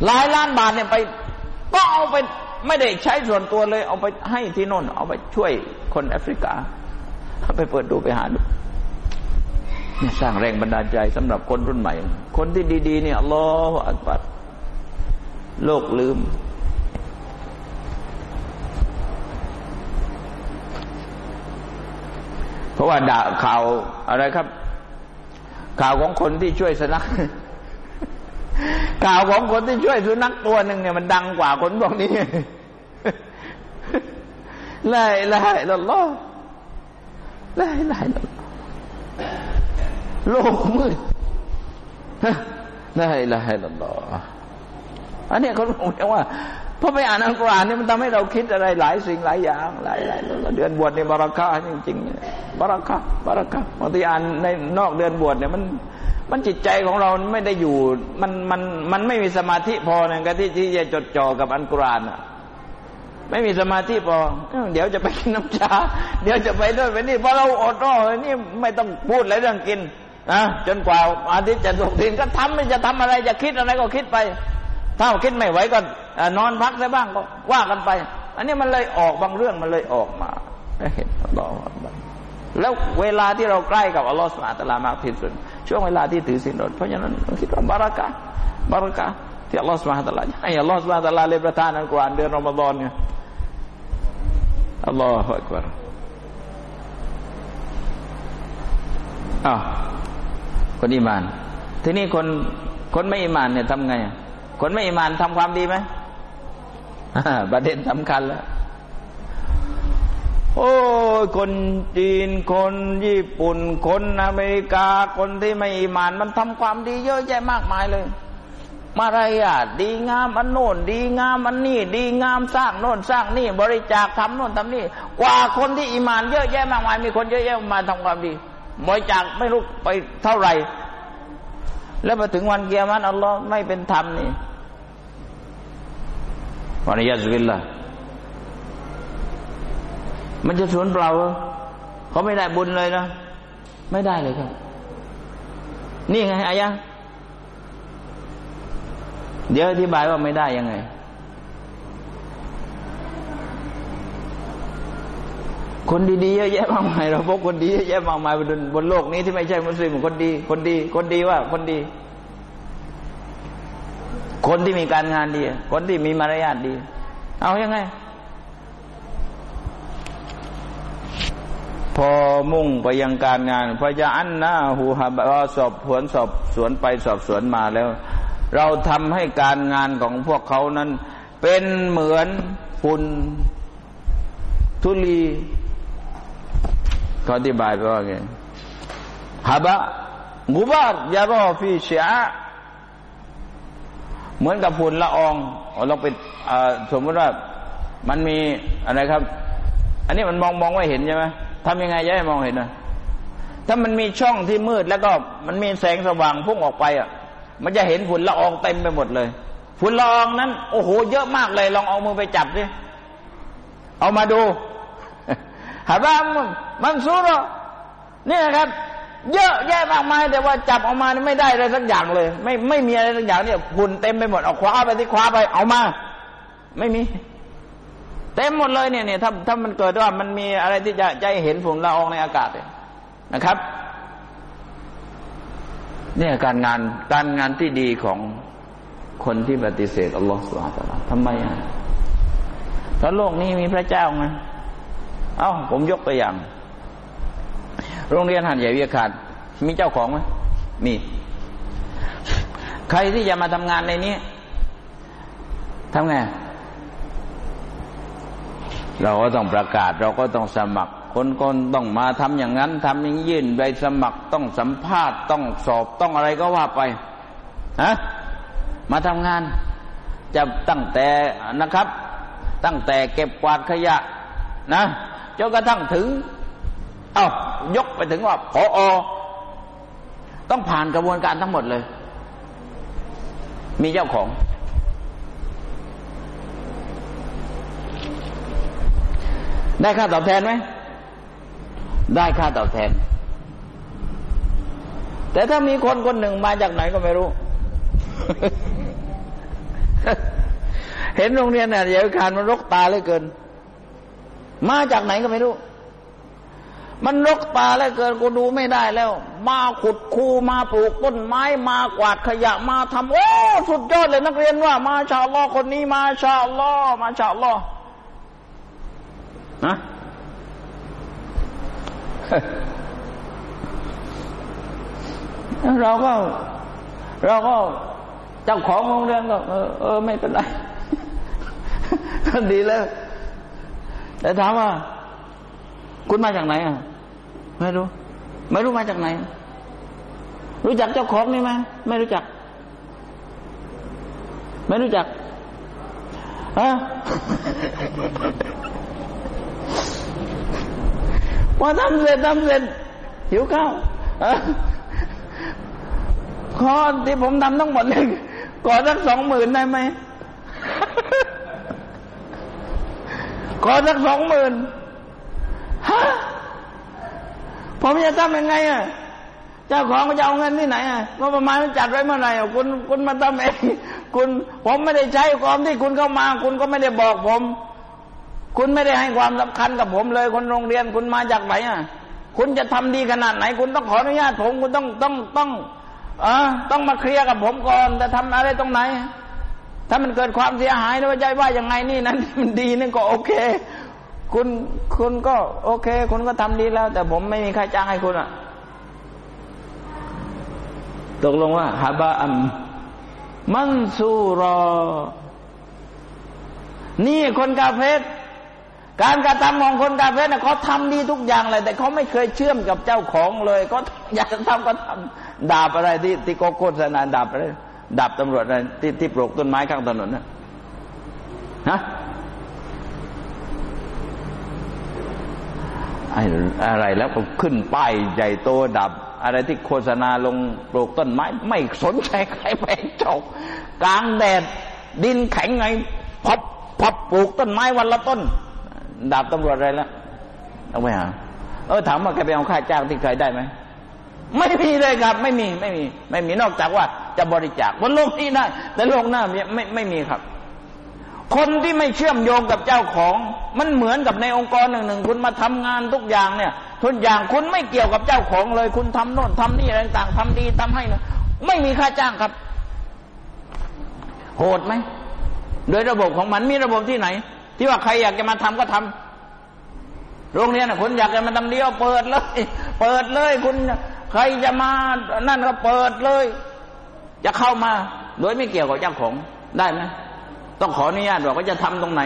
หลายล้านบาทเนี่ยไปก็เอาไปไม่ได้ใช้ส่วนตัวเลย เอาไปให้ที่โน่นเอาไปช่วยคนแอฟริกาไปเปิดดูไปหาดูสร้างแรงบันดาลใจสำหรับคนรุ่นใหม่ คนที่ดี ๆ เนี่ยอัลลอฮฺอักบัรโลกลืม เพราะว่าด่าข่าวอะไรครับ ข่าวของคนที่ช่วยสุนัขข่าวของคนที่ช่วยสุนัขตัวหนึ่งเนี่ยมันดังกว่าคนบอกนี้ไล่ไล่ละล้อไล่ไล่ละโลกมืดไล่ไล่ละล้ออันนี้เขาบอกว่า พอไปอ่านอัลกุรอานนี่มันทำให้เราคิดอะไรหลายสิ่งหลายอย่างหลายหลายเดือนบวชในบารักะจริงๆบารักะบารักะบางทีอ่านในนอกเดือนบวชเนี่ยมันมันจิตใจของเราไม่ได้อยู่ มันมันมันไม่มีสมาธิพอในการที่ที่จะจดจ่อกับอัลกุรอานอะ ไม่มีสมาธิพอ เดี๋ยวจะไปกินน้ำชา เดี๋ยวจะไปด้วยไปนี่เพอเราอดรอนี่ไม่ต้องพูดอะไรเรื่องกินนะจนกว่าอาทิตย์จะตกดินก็ทำไม่จะทำอะไรจะคิดอะไรก็คิดไป ถ้าคิดไม่ไหวก็นอนพักได้บ้างก็ว่ากันไป อันนี้มันเลยออกบางเรื่องมันเลยออกมาเห็นอัลลอฮฺแล้วเวลาที่เราใกล้กับอัลลอฮฺสุลตารามากที่สุดช่วงเวลาที่ถือศีลอดเพราะฉะนั้นคิดว่าบารักะบารักะที่อัลลอฮฺสุลตารให้อัลลอฮฺสุลตารเลยประทานอัลกุรอานเดือนรอมฎอนเนี่ยอัลลอฮฺอักบารอ้าวคนอิมาน ทีนี้คนคนไม่อิมานเนี่ยทำไงอะ คนไม่อิมานทำความดีไหมประเด็นสำคัญแล้ว โอ้คนจีนคนญี่ปุ่น คนอเมริกาคนที่ไม่อิมาน มันทำความดีเยอะแยะมากมายเลย มาอะไรอะ ดีงามอันโน่น ดีงามอันนี่ ดีงามสร้างโน่นสร้างนี่ บริจาคทำโน่นทำนี่ กว่าคนที่อิมาน เยอะแยะมากมาย มีคนเยอะแยะมาทำความดีบริจาคไม่รู้ไปเท่าไหร่ แล้วมาถึงวันเกียรติอัลลอฮ์ไม่เป็นธรรมนี่ วานิยาสุบิลละมันจะสูญเปล่าเขาไม่ได้บุญเลยนะ ไม่ได้เลยครับ นี่ไงอายะเดี๋ยวอธิบายว่าไม่ได้ยังไง คนดีๆเยอะแยะมากมายเราพบคนดีเยอะแยะมากมายบนบนโลกนี้ที่ไม่ใช่มุสลิมคนดี คนดี คนดีว่า คนดี คนที่มีการงานดี คนที่มีมารยาทดี เอาอยัางไง พอมุ่งไปยังการงานพระยาอันนาหูฮับสอบสวนสอบสวนไปสอบสวนมาแล้ว เราทำให้การงานของพวกเขานั้น เป็นเหมือนฝุ่นทุลีเขาอธิบายไปว่าไงฮาบะกุบาร์ยารอฟีเชีย เหมือนกับฝุ่นละอองเราเป็นสมมติว่ามันมีอะไรครับ อันนี้มันมองมองไม่เห็นใช่ไหมทำยังไงจะให้มองเห็นนะถ้ามันมีช่องที่มืดแล้วก็มันมีแสงสว่างพุ่งออกไปอะ มันจะเห็นฝุ่นละอองเต็มไปหมดเลย ฝุ่นละอองนั้น โอ้โห เยอะมากเลย ลองเอามือไปจับดิเอามาดูหาบ้ามันสู้หรอนี่นะครับ เยอะแยะมากมาย แต่ว่าจับออกมาไม่ได้อะไรสักอย่างเลย ไม่ไม่มีอะไรสักอย่างเนี่ยฝุ่นเต็มไปหมดเอาคว้าไปที่คว้าไปเอามา ไม่มี เต็มหมดเลยเนี่ยเนี่ยถ้าถ้ามันเกิดว่ามันมีอะไรที่จะจะเห็นฝุ่นละอองในอากาศเนี่ยนะครับ เนี่ยการงานการงานที่ดีของคนที่ปฏิเสธอัลลอฮฺสุบฮานะทำไมอะถ้าโลกนี้มีพระเจ้าไงเอ้าผมยกตัวอย่าง โรงเรียนหันใหญ่วิทยาคารมีเจ้าของไหมมี ใครที่จะมาทำงานในนี้ทำไง เราก็ต้องประกาศ เราก็ต้องสมัคร คนคนต้องมาทำอย่างนั้นทำอย่างยื่นใบสมัครต้องสัมภาษณ์ต้องสอบต้องอะไรก็ว่าไปฮะมาทำงาน จะตั้งแต่นะครับ ตั้งแต่เก็บกวาดขยะ นะจนกระทั่งถึง เอา้ายกไปถึงว่าพออต้องผ่านกระบวนการทั้งหมดเลย มีเจ้าของ ได้ค่าตอบแทนไหม ได้ค่าตอบแทน แต่ถ้ามีคนคนหนึ่งมาจากไหนก็ไม่รู้ เห็นโรงเรียนเนี่ยเดี๋ยวการมันรกตาเลยเกิน มาจากไหนก็ไม่รู้ มันรกตาเลยเกินกูดูไม่ได้แล้ว มาขุดคูมาปลูกต้นไม้มากวาดขยะมาทำโอ้สุดยอดเลยนักเรียนว่า มาชาลอคนนี้มาชาลอมาชาลอนะเราก็ เราก็เจ้าของโรงเรียนก็เออเออไม่เป็นไรก็ดีแล้ว แต่ถามว่า คุณมาจากไหนอะ ไม่รู้ ไม่รู้มาจากไหน รู้จักเจ้าของนี่ไหมไม่รู้จัก ไม่รู้จักฮะพอทำเสร็จทำเสร็จหิวข้าวขอที่ผมทำทั้งหมดเลยขอสักสองหมื่นได้ไหมขอสักสองหมื่น ฮะผมจะทำยังไงอะเจ้าของจะเอาเงินที่ไหนอะว่าประมาณจัดไว้เมื่อไหร่อะคุณคุณมาทำเองคุณผมไม่ได้ใช้ความที่คุณเข้ามา คุณก็ไม่ได้บอกผม คุณไม่ได้ให้ความสำคัญกับผมเลย คนโรงเรียนคุณมาจากไหนอะ คุณจะทำดีขนาดไหน คุณต้องขออนุญาตผม คุณต้องต้องต้องเออต้องมาเคลียร์กับผมก่อนจะทำอะไรตรงไหน ถ้ามันเกิดความเสียหายนะว่าใจว่ายังไงนี่นั้นมันดีนั่นก็โอเค คุณคุณก็ โอเค คุณก็ทำดีแล้ว แต่ผมไม่มีใครจ้างให้คุณอะ ตกลงว่าฮาบะอัมมันซูรอ นี่คนกาเฟสการกระทำของคนกาเฟสเนี่ยเขาทำดีทุกอย่างเลย แต่เขาไม่เคยเชื่อมกับเจ้าของเลยก็อยากจะทำก็ทำดาบอะไรที่ที่โฆษณาดาบอะไรดาบตำรวจอะไรที่ที่ปลูกต้นไม้ข้างถนนนะฮะ อะไรแล้วก็ขึ้นป้ายใหญ่โตดับ อะไรที่โฆษณาลงปลูกต้นไม้ ไม่สนใจใครไปจกกลางแดดดินแข็งไงพับพับปลูกต้นไม้วันละต้นดาบตำรวจอะไรแล้วเอาไปหาเออถามว่าแกไปเอาค่าจ้างที่เคยได้ไหมไม่มีเลยครับ ไม่มีไม่มี ไม่มีนอกจากว่าจะบริจาคบนโลกนี้ได้แต่โลกหน้าไม่ไม่มีครับ คนที่ไม่เชื่อมโยงกับเจ้าของ มันเหมือนกับในองค์กรหนึ่งหนึ่งคุณมาทำงานทุกอย่างเนี่ย ทุกอย่างคุณไม่เกี่ยวกับเจ้าของเลย คุณทำโน่นทำนี่อะไรต่างทำดีทำให้นะไม่มีค่าจ้างครับ โหดไหมโดยระบบของมันมีระบบที่ไหน ที่ว่าใครอยากจะมาทำก็ทำโรงเรียนคุณอยากจะมาทำเดียวเปิดเลย เปิดเลยคุณใครจะมานั่นก็เปิดเลย จะเข้ามา โดยไม่เกี่ยวกับเจ้าของได้ไหมต้องขออนุญาตบอกว่าจะทำตรงไหน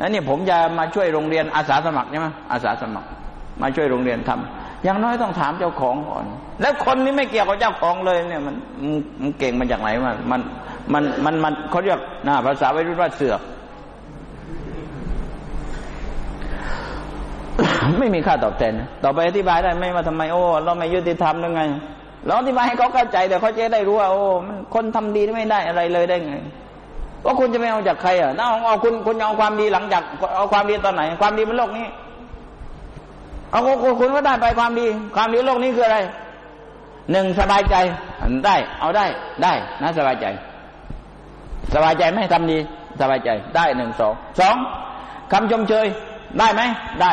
อันนี้ผมจะมาช่วยโรงเรียนอาสาสมัครใช่ไหมอาสาสมัคร มาช่วยโรงเรียนทำอย่างน้อยต้องถามเจ้าของก่อน แล้วคนนี้ไม่เกี่ยวกับเจ้าของเลยเนี่ยมันมันเก่งมาจากไหนมามันมันมันมันเขาเรียกนะภาษาวัยรุ่นว่าเสือกไม่มีค่าตอบแทน ต่อไปอธิบายได้ไหมว่าทำไมโอ้เราไม่ยุติธรรมยังไง เราอธิบายให้เขาเข้าใจแต่เขาจะได้รู้ว่าโอ้มันคนทำดีไม่ได้อะไรเลยได้ไง ว่าคุณจะไม่เอาจากใครอะถ้าเอาเอาคุณคุณเอาความดีหลังจากเอาความดีตอนไหน ความดีบนโลกนี้ เอาคุณคุณก็ได้ไปความดี ความดีโลกนี้คืออะไรหนึ่งสบายใจได้ เอาได้ได้นะสบายใจ สบายใจไม่ทำดี สบายใจได้หนึ่งสองสองคำชมเชยได้ไหมได้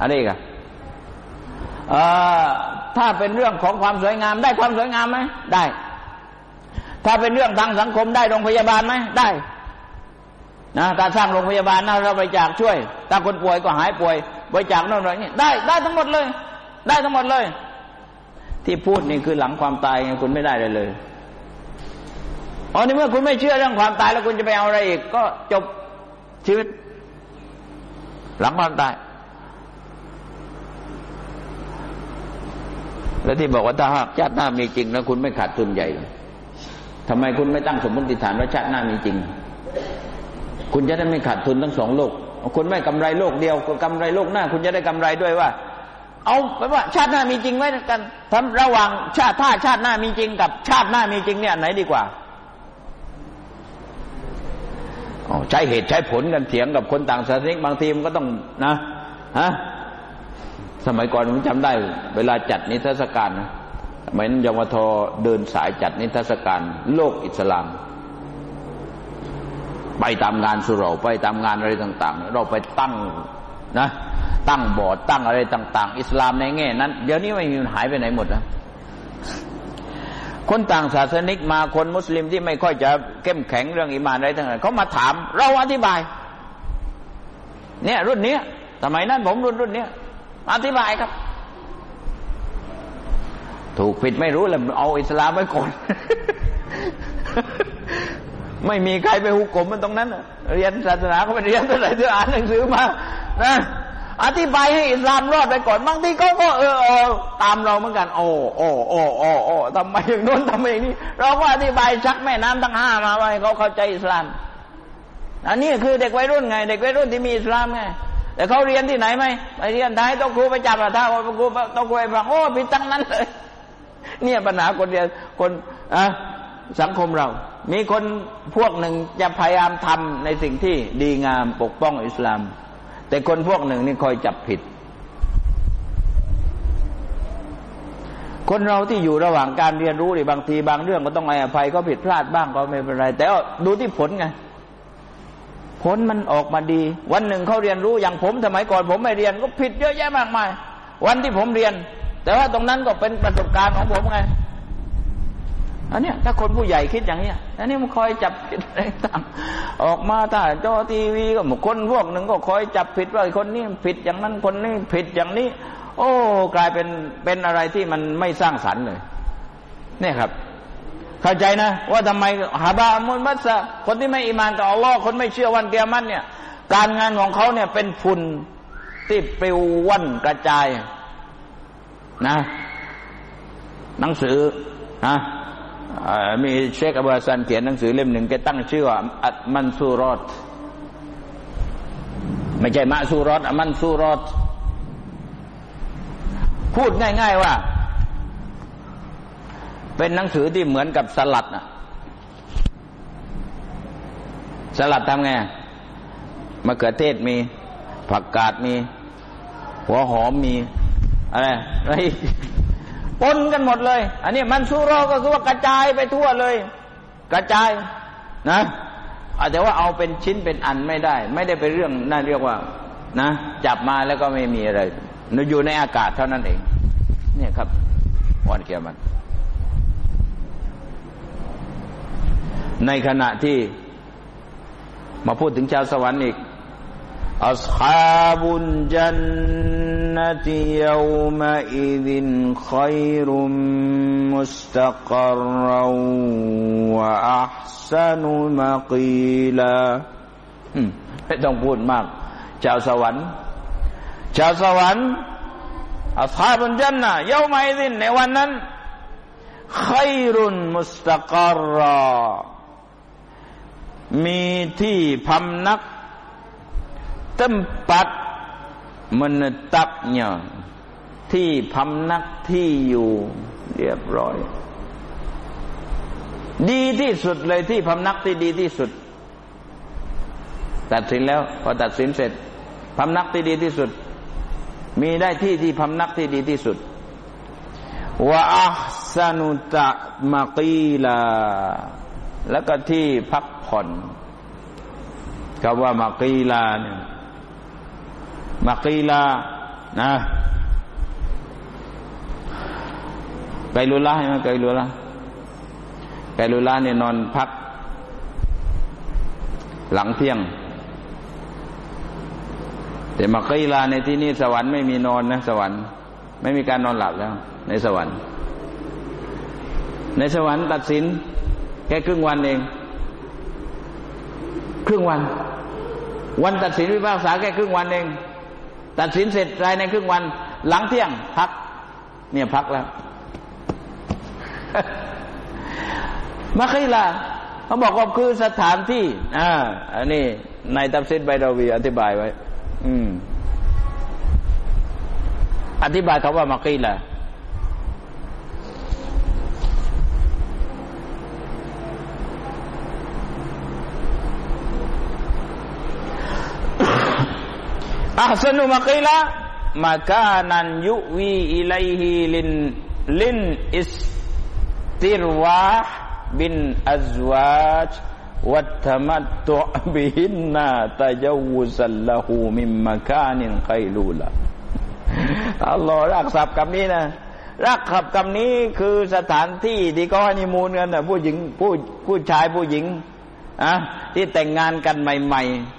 อันนี้กันถ้าเป็นเรื่องของความสวยงาม ได้ความสวยงามไหมได้ ถ้าเป็นเรื่องทางสังคมได้โรงพยาบาลไหมได้นะการสร้างโรงพยาบาลนะเราบริจาคช่วยถ้าคนป่วยก็หายป่วยบริจาคนั่นนี่ได้ได้ทั้งหมดเลย ได้ทั้งหมดเลย ที่พูดนี่คือหลังความตายคุณไม่ได้เลยเลยอ๋อในเมื่อคุณไม่เชื่อเรื่องความตายแล้วคุณจะไปเอาอะไรอีก ก็จบชีวิต หลังความตาย แล้วที่บอกว่าถ้าหากชาติหน้ามีจริงแล้วคุณไม่ขาดทุนใหญ่เลย ทำไมคุณไม่ตั้งสมมติฐานว่าชาติหน้ามีจริง คุณจะได้ไม่ขาดทุนทั้งสองโลก คุณไม่กำไรโลกเดียวคุณกำไรโลกหน้า คุณจะได้กำไรด้วยว่า เอาไปว่า ชาติหน้ามีจริงไว้กันทำระหว่างชาติถ้าชาติหน้ามีจริง กับชาติหน้ามีจริงเนี่ยไหนดีกว่าใช้เหตุใช้ผลกันเถียงกับคนต่างศาสนาบางทีมันก็ต้องนะฮะสมัยก่อนผมจำได้ เวลาจัดนิทรรศการนะ เหมือนยมทเดินสายจัดนิทรรศการโลกอิสลาม ไปตามงานสุราไปตามงานอะไรต่าง ๆ เราไปตั้งนะ ตั้งบอร์ดตั้งอะไรต่าง ๆ อิสลามในแง่นั้น เดี๋ยวนี้ไม่มีหายไปไหนหมดนะคนต่างศาสนิกมาคนมุสลิมที่ไม่ค่อยจะเข้มแข็งเรื่องอิมานอะไรทั้งนั้นเขามาถาม เราอธิบาย เนี่ยรุ่นนี้สมัยนั้นผมรุ่นรุ่นนี้อธิบายครับ ถูกผิดไม่รู้แล้วเอาอิสลามไว้ก่อน ไม่มีใครไปหุกกลมมันตรงนั้นเรียนศาสนาเขาไปเรียนเท่าไหร่เธออ่านหนังสือมานะอธิบายให้อิสลามรอดไปก่อนบางทีเขาก็เออเออตามเราเหมือนกัน โอ้โอ้โอ้โอ้โอ้ทำไมอย่างโน้นทำไมอย่างนี้ เราก็อธิบายชักแม่น้ำทั้งห้ามาไว้เขาเข้าใจอิสลาม อันนี้คือเด็กวัยรุ่นไง เด็กวัยรุ่นที่มีอิสลามไงแต่เขาเรียนที่ไหนไหมไปเรียนไทยต้องครูไปจับอะถ้าครูต้องครูไปฟังโอ้ผิดทั้งนั้นเลย เนี่ยปัญหาคนเดียวคนอะสังคมเรา มีคนพวกหนึ่งจะพยายามทำในสิ่งที่ดีงามปกป้องอิสลาม แต่คนพวกหนึ่งนี่คอยจับผิด คนเราที่อยู่ระหว่างการเรียนรู้นี่บางทีบางเรื่องก็ต้องให้อภัยก็ผิดพลาดบ้างก็ไม่เป็นไร แต่ดูที่ผลไงผลมันออกมาดี วันหนึ่งเขาเรียนรู้อย่างผมสมัยก่อน ผมไม่เรียนก็ผิดเยอะแยะมากมาย วันที่ผมเรียน แต่ว่าตรงนั้นก็เป็นประสบการณ์ของผมไงอันนี้ถ้าคนผู้ใหญ่คิดอย่างนี้อันนี้มันคอยจับผิดอะไรต่างออกมาถ้าจอทีวีก็คนพวกหนึ่งก็คอยจับผิดว่าคนนี้ผิดอย่างนั้นคนนี้ผิดอย่างนี้ โอ้ กลายเป็นเป็นอะไรที่มันไม่สร้างสรรค์เลยเนี่ยครับ เข้าใจนะ ว่าทำไมฮาบามุลมัสะคนที่ไม่อิมานต่ออัลลอฮ์คนไม่เชื่อวันเกียรติเนี่ย การงานของเขาเนี่ยเป็นฝุ่นที่ปลิวว่อนกระจาย นะ หนังสือนะมีเชคอับาซันเขียนหนังสือเล่มหนึ่งแกตั้งชื่อว่าอัตมันซูรอดไม่ใช่มาซูรอดอัมันซูรอดพูดง่าย ๆว่า เป็นหนังสือที่เหมือนกับสลัดนะสลัดทำไงมะเขือเทศมี ผักกาดมี หัวหอมมี อะไรอะไรปนกันหมดเลย อันนี้มันซูรอก็คือว่ากระจายไปทั่วเลย กระจายนะอาจจะว่าเอาเป็นชิ้นเป็นอันไม่ได้ ไม่ได้เป็นเรื่องน่าเรียกว่า นะ จับมาแล้วก็ไม่มีอะไรอยู่ในอากาศเท่านั้นเอง เนี่ยครับวันเกียรติในขณะที่มาพูดถึงชาวสวรรค์อีก อัศฮาบุนจันนติยาวมาอิดินขัยรุมมุสตะกรวะอัพสันุมากีลาไม่ต้องพูดมาก ชาวสวรรค์ ชาวสวรรค์อัศฮาบุนจันนะยาวมาอิดินในวันนั้นขัยรุนมุสตะกรมีที่พำนัก tempat menetapnya ที่พำนักที่อยู่เรียบร้อย ดีที่สุดเลยที่พำนักที่ดีที่สุด ตัดสินแล้ว พอตัดสินเสร็จพำนักที่ดีที่สุด มีได้ที่ที่พำนักที่ดีที่สุดว่าอัสนุตะมากีลา แล้วก็ที่พักผ่อนคำว่ามากีลาเนี่ย มากีลานะไกลุลาใช่ไหมไกลุลาไกลุลาเนี่ยนอนพัก หลังเที่ยง แต่มากีลาในที่นี้สวรรค์ไม่มีนอนนะสวรรค์ ไม่มีการนอนหลับแล้ว ในสวรรค์ ในสวรรค์ตัดสิน แค่ครึ่งวันเอง ครึ่งวัน วันตัดสินวิพากษาแค่ครึ่งวันเอง ตัดสินเสร็จรายในครึ่งวัน หลังเที่ยงพัก เนี่ยพักแล้วมาคีลาเขาบอกว่าคือสถานที่ อ่า อันนี้ในตับซิดไบดาวี อธิบายไว้ อืม อธิบายคำว่ามาคีลาอัสนุมากีละมาคานันยุวีอิไลา บินอัจวาจวัตมัตตุบิหินนาตะยวุสัลลหูมิมมคานินไคลูละอัลลอฮ์รักศัพท์คำนี้นะรักขับคำนี้คือสถานที่ที่ก็ฮันิมูนกันนะผู้หญิงผู้ผู้ชายผู้หญิงอะที่แต่งงานกันใหม่ ๆ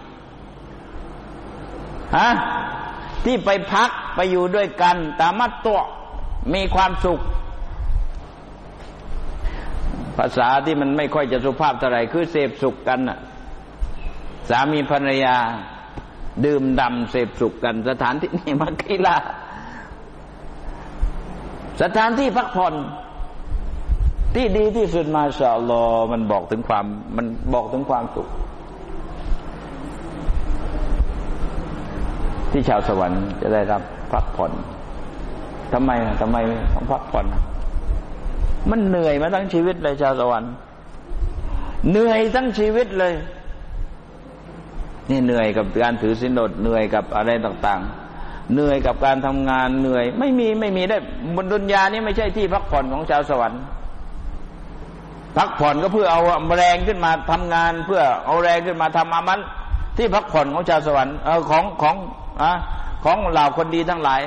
ฮะที่ไปพักไปอยู่ด้วยกัน ตามัดตัวมีความสุข ภาษาที่มันไม่ค่อยจะสุภาพเท่าไหร่คือเสพสุขกันน่ะ สามีภรรยา ดื่มดำเสพสุขกัน สถานที่นี่มักีฬาสถานที่พักผ่อนที่ดีที่สุดมาชาลอมันบอกถึงความ มันบอกถึงความสุข ที่ชาวสวรรค์จะได้รับพักผ่อนทำไมทำไมต้องพักผ่อน มันเหนื่อยมาทั้งชีวิตเลยชาวสวรรค์เหนื่อยทั้งชีวิตเลย นี่เหนื่อยกับการถือสินอดเหนื่อยกับอะไรต่างๆ เหนื่อยกับการทำงานเหนื่อย ไม่มีไม่มีได้บนดุนยานี้ไม่ใช่ที่พักผ่อนของชาวสวรรค์พักผ่อนก็เพื่อเอาแรงขึ้นมาทำงาน เพื่อเอาแรงขึ้นมาทำอามัน ที่พักผ่อนของชาวสวรรค์เออของของ อะของเหล่าคนดีทั้งหลาย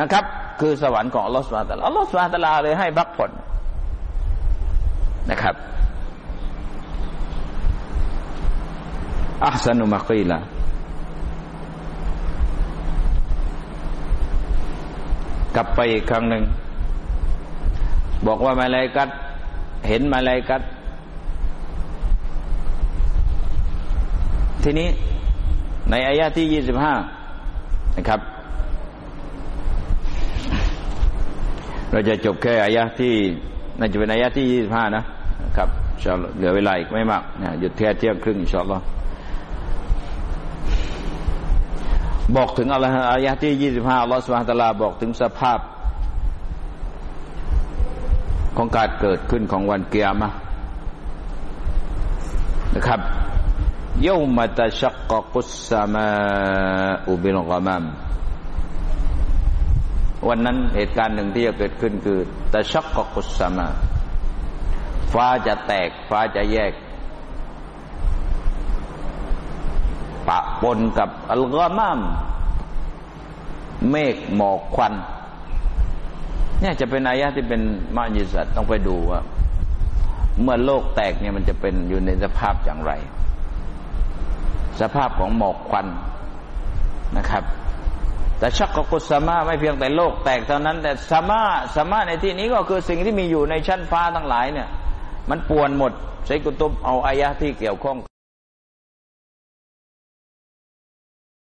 นะครับ คือสวรรค์ของอัลลอฮฺสุบฮาตะลาอัลลอฮฺสุบฮาตะลาเลยให้พักผ่อนนะครับอัลสนุมากีละกลับไปอีกครั้งหนึ่ง บอกว่ามาลายกัดเห็นมาลายกัดทีนี้ในอายะที่ยี่สิบห้า นะครับ เราจะจบแค่อายะที่น่าจะเป็นอายะที่ยี่สิบห้านะครับเหลือเวลาอีกไม่มากนะหยุดแค่เที่ยงครึ่งอินชาอัลลอฮ์บอกถึงอะไรอายะที่ยี่สิบห้าอัลลอฮ์สุบฮานตะลาบอกถึงสภาพ ของการเกิดขึ้นของวันเกียร์มะนะครับ ยามาตชักกุสสมาอุบิลกามามวันนั้นเหตุการณ์หนึ่งที่จะเกิดขึ้นคือตชักกุสสมา ฟ้าจะแตก ฟ้าจะแยก ปะปนกับอัลกอมามเมฆหมอกควัน เนี่ยจะเป็นอายะที่เป็นมาจิสัตต้องไปดูว่า เมื่อโลกแตกเนี่ยมันจะเป็นอยู่ในสภาพอย่างไร สภาพของหมอกควันนะครับ แต่ชักกกุสมาไม่เพียงแต่โลกแตกเท่านั้น แต่สมาสมาในที่นี้ก็คือสิ่งที่มีอยู่ในชั้นฟ้าทั้งหลายเนี่ย มันป่วนหมดใช้กุตุบเอาอายะที่เกี่ยวข้อง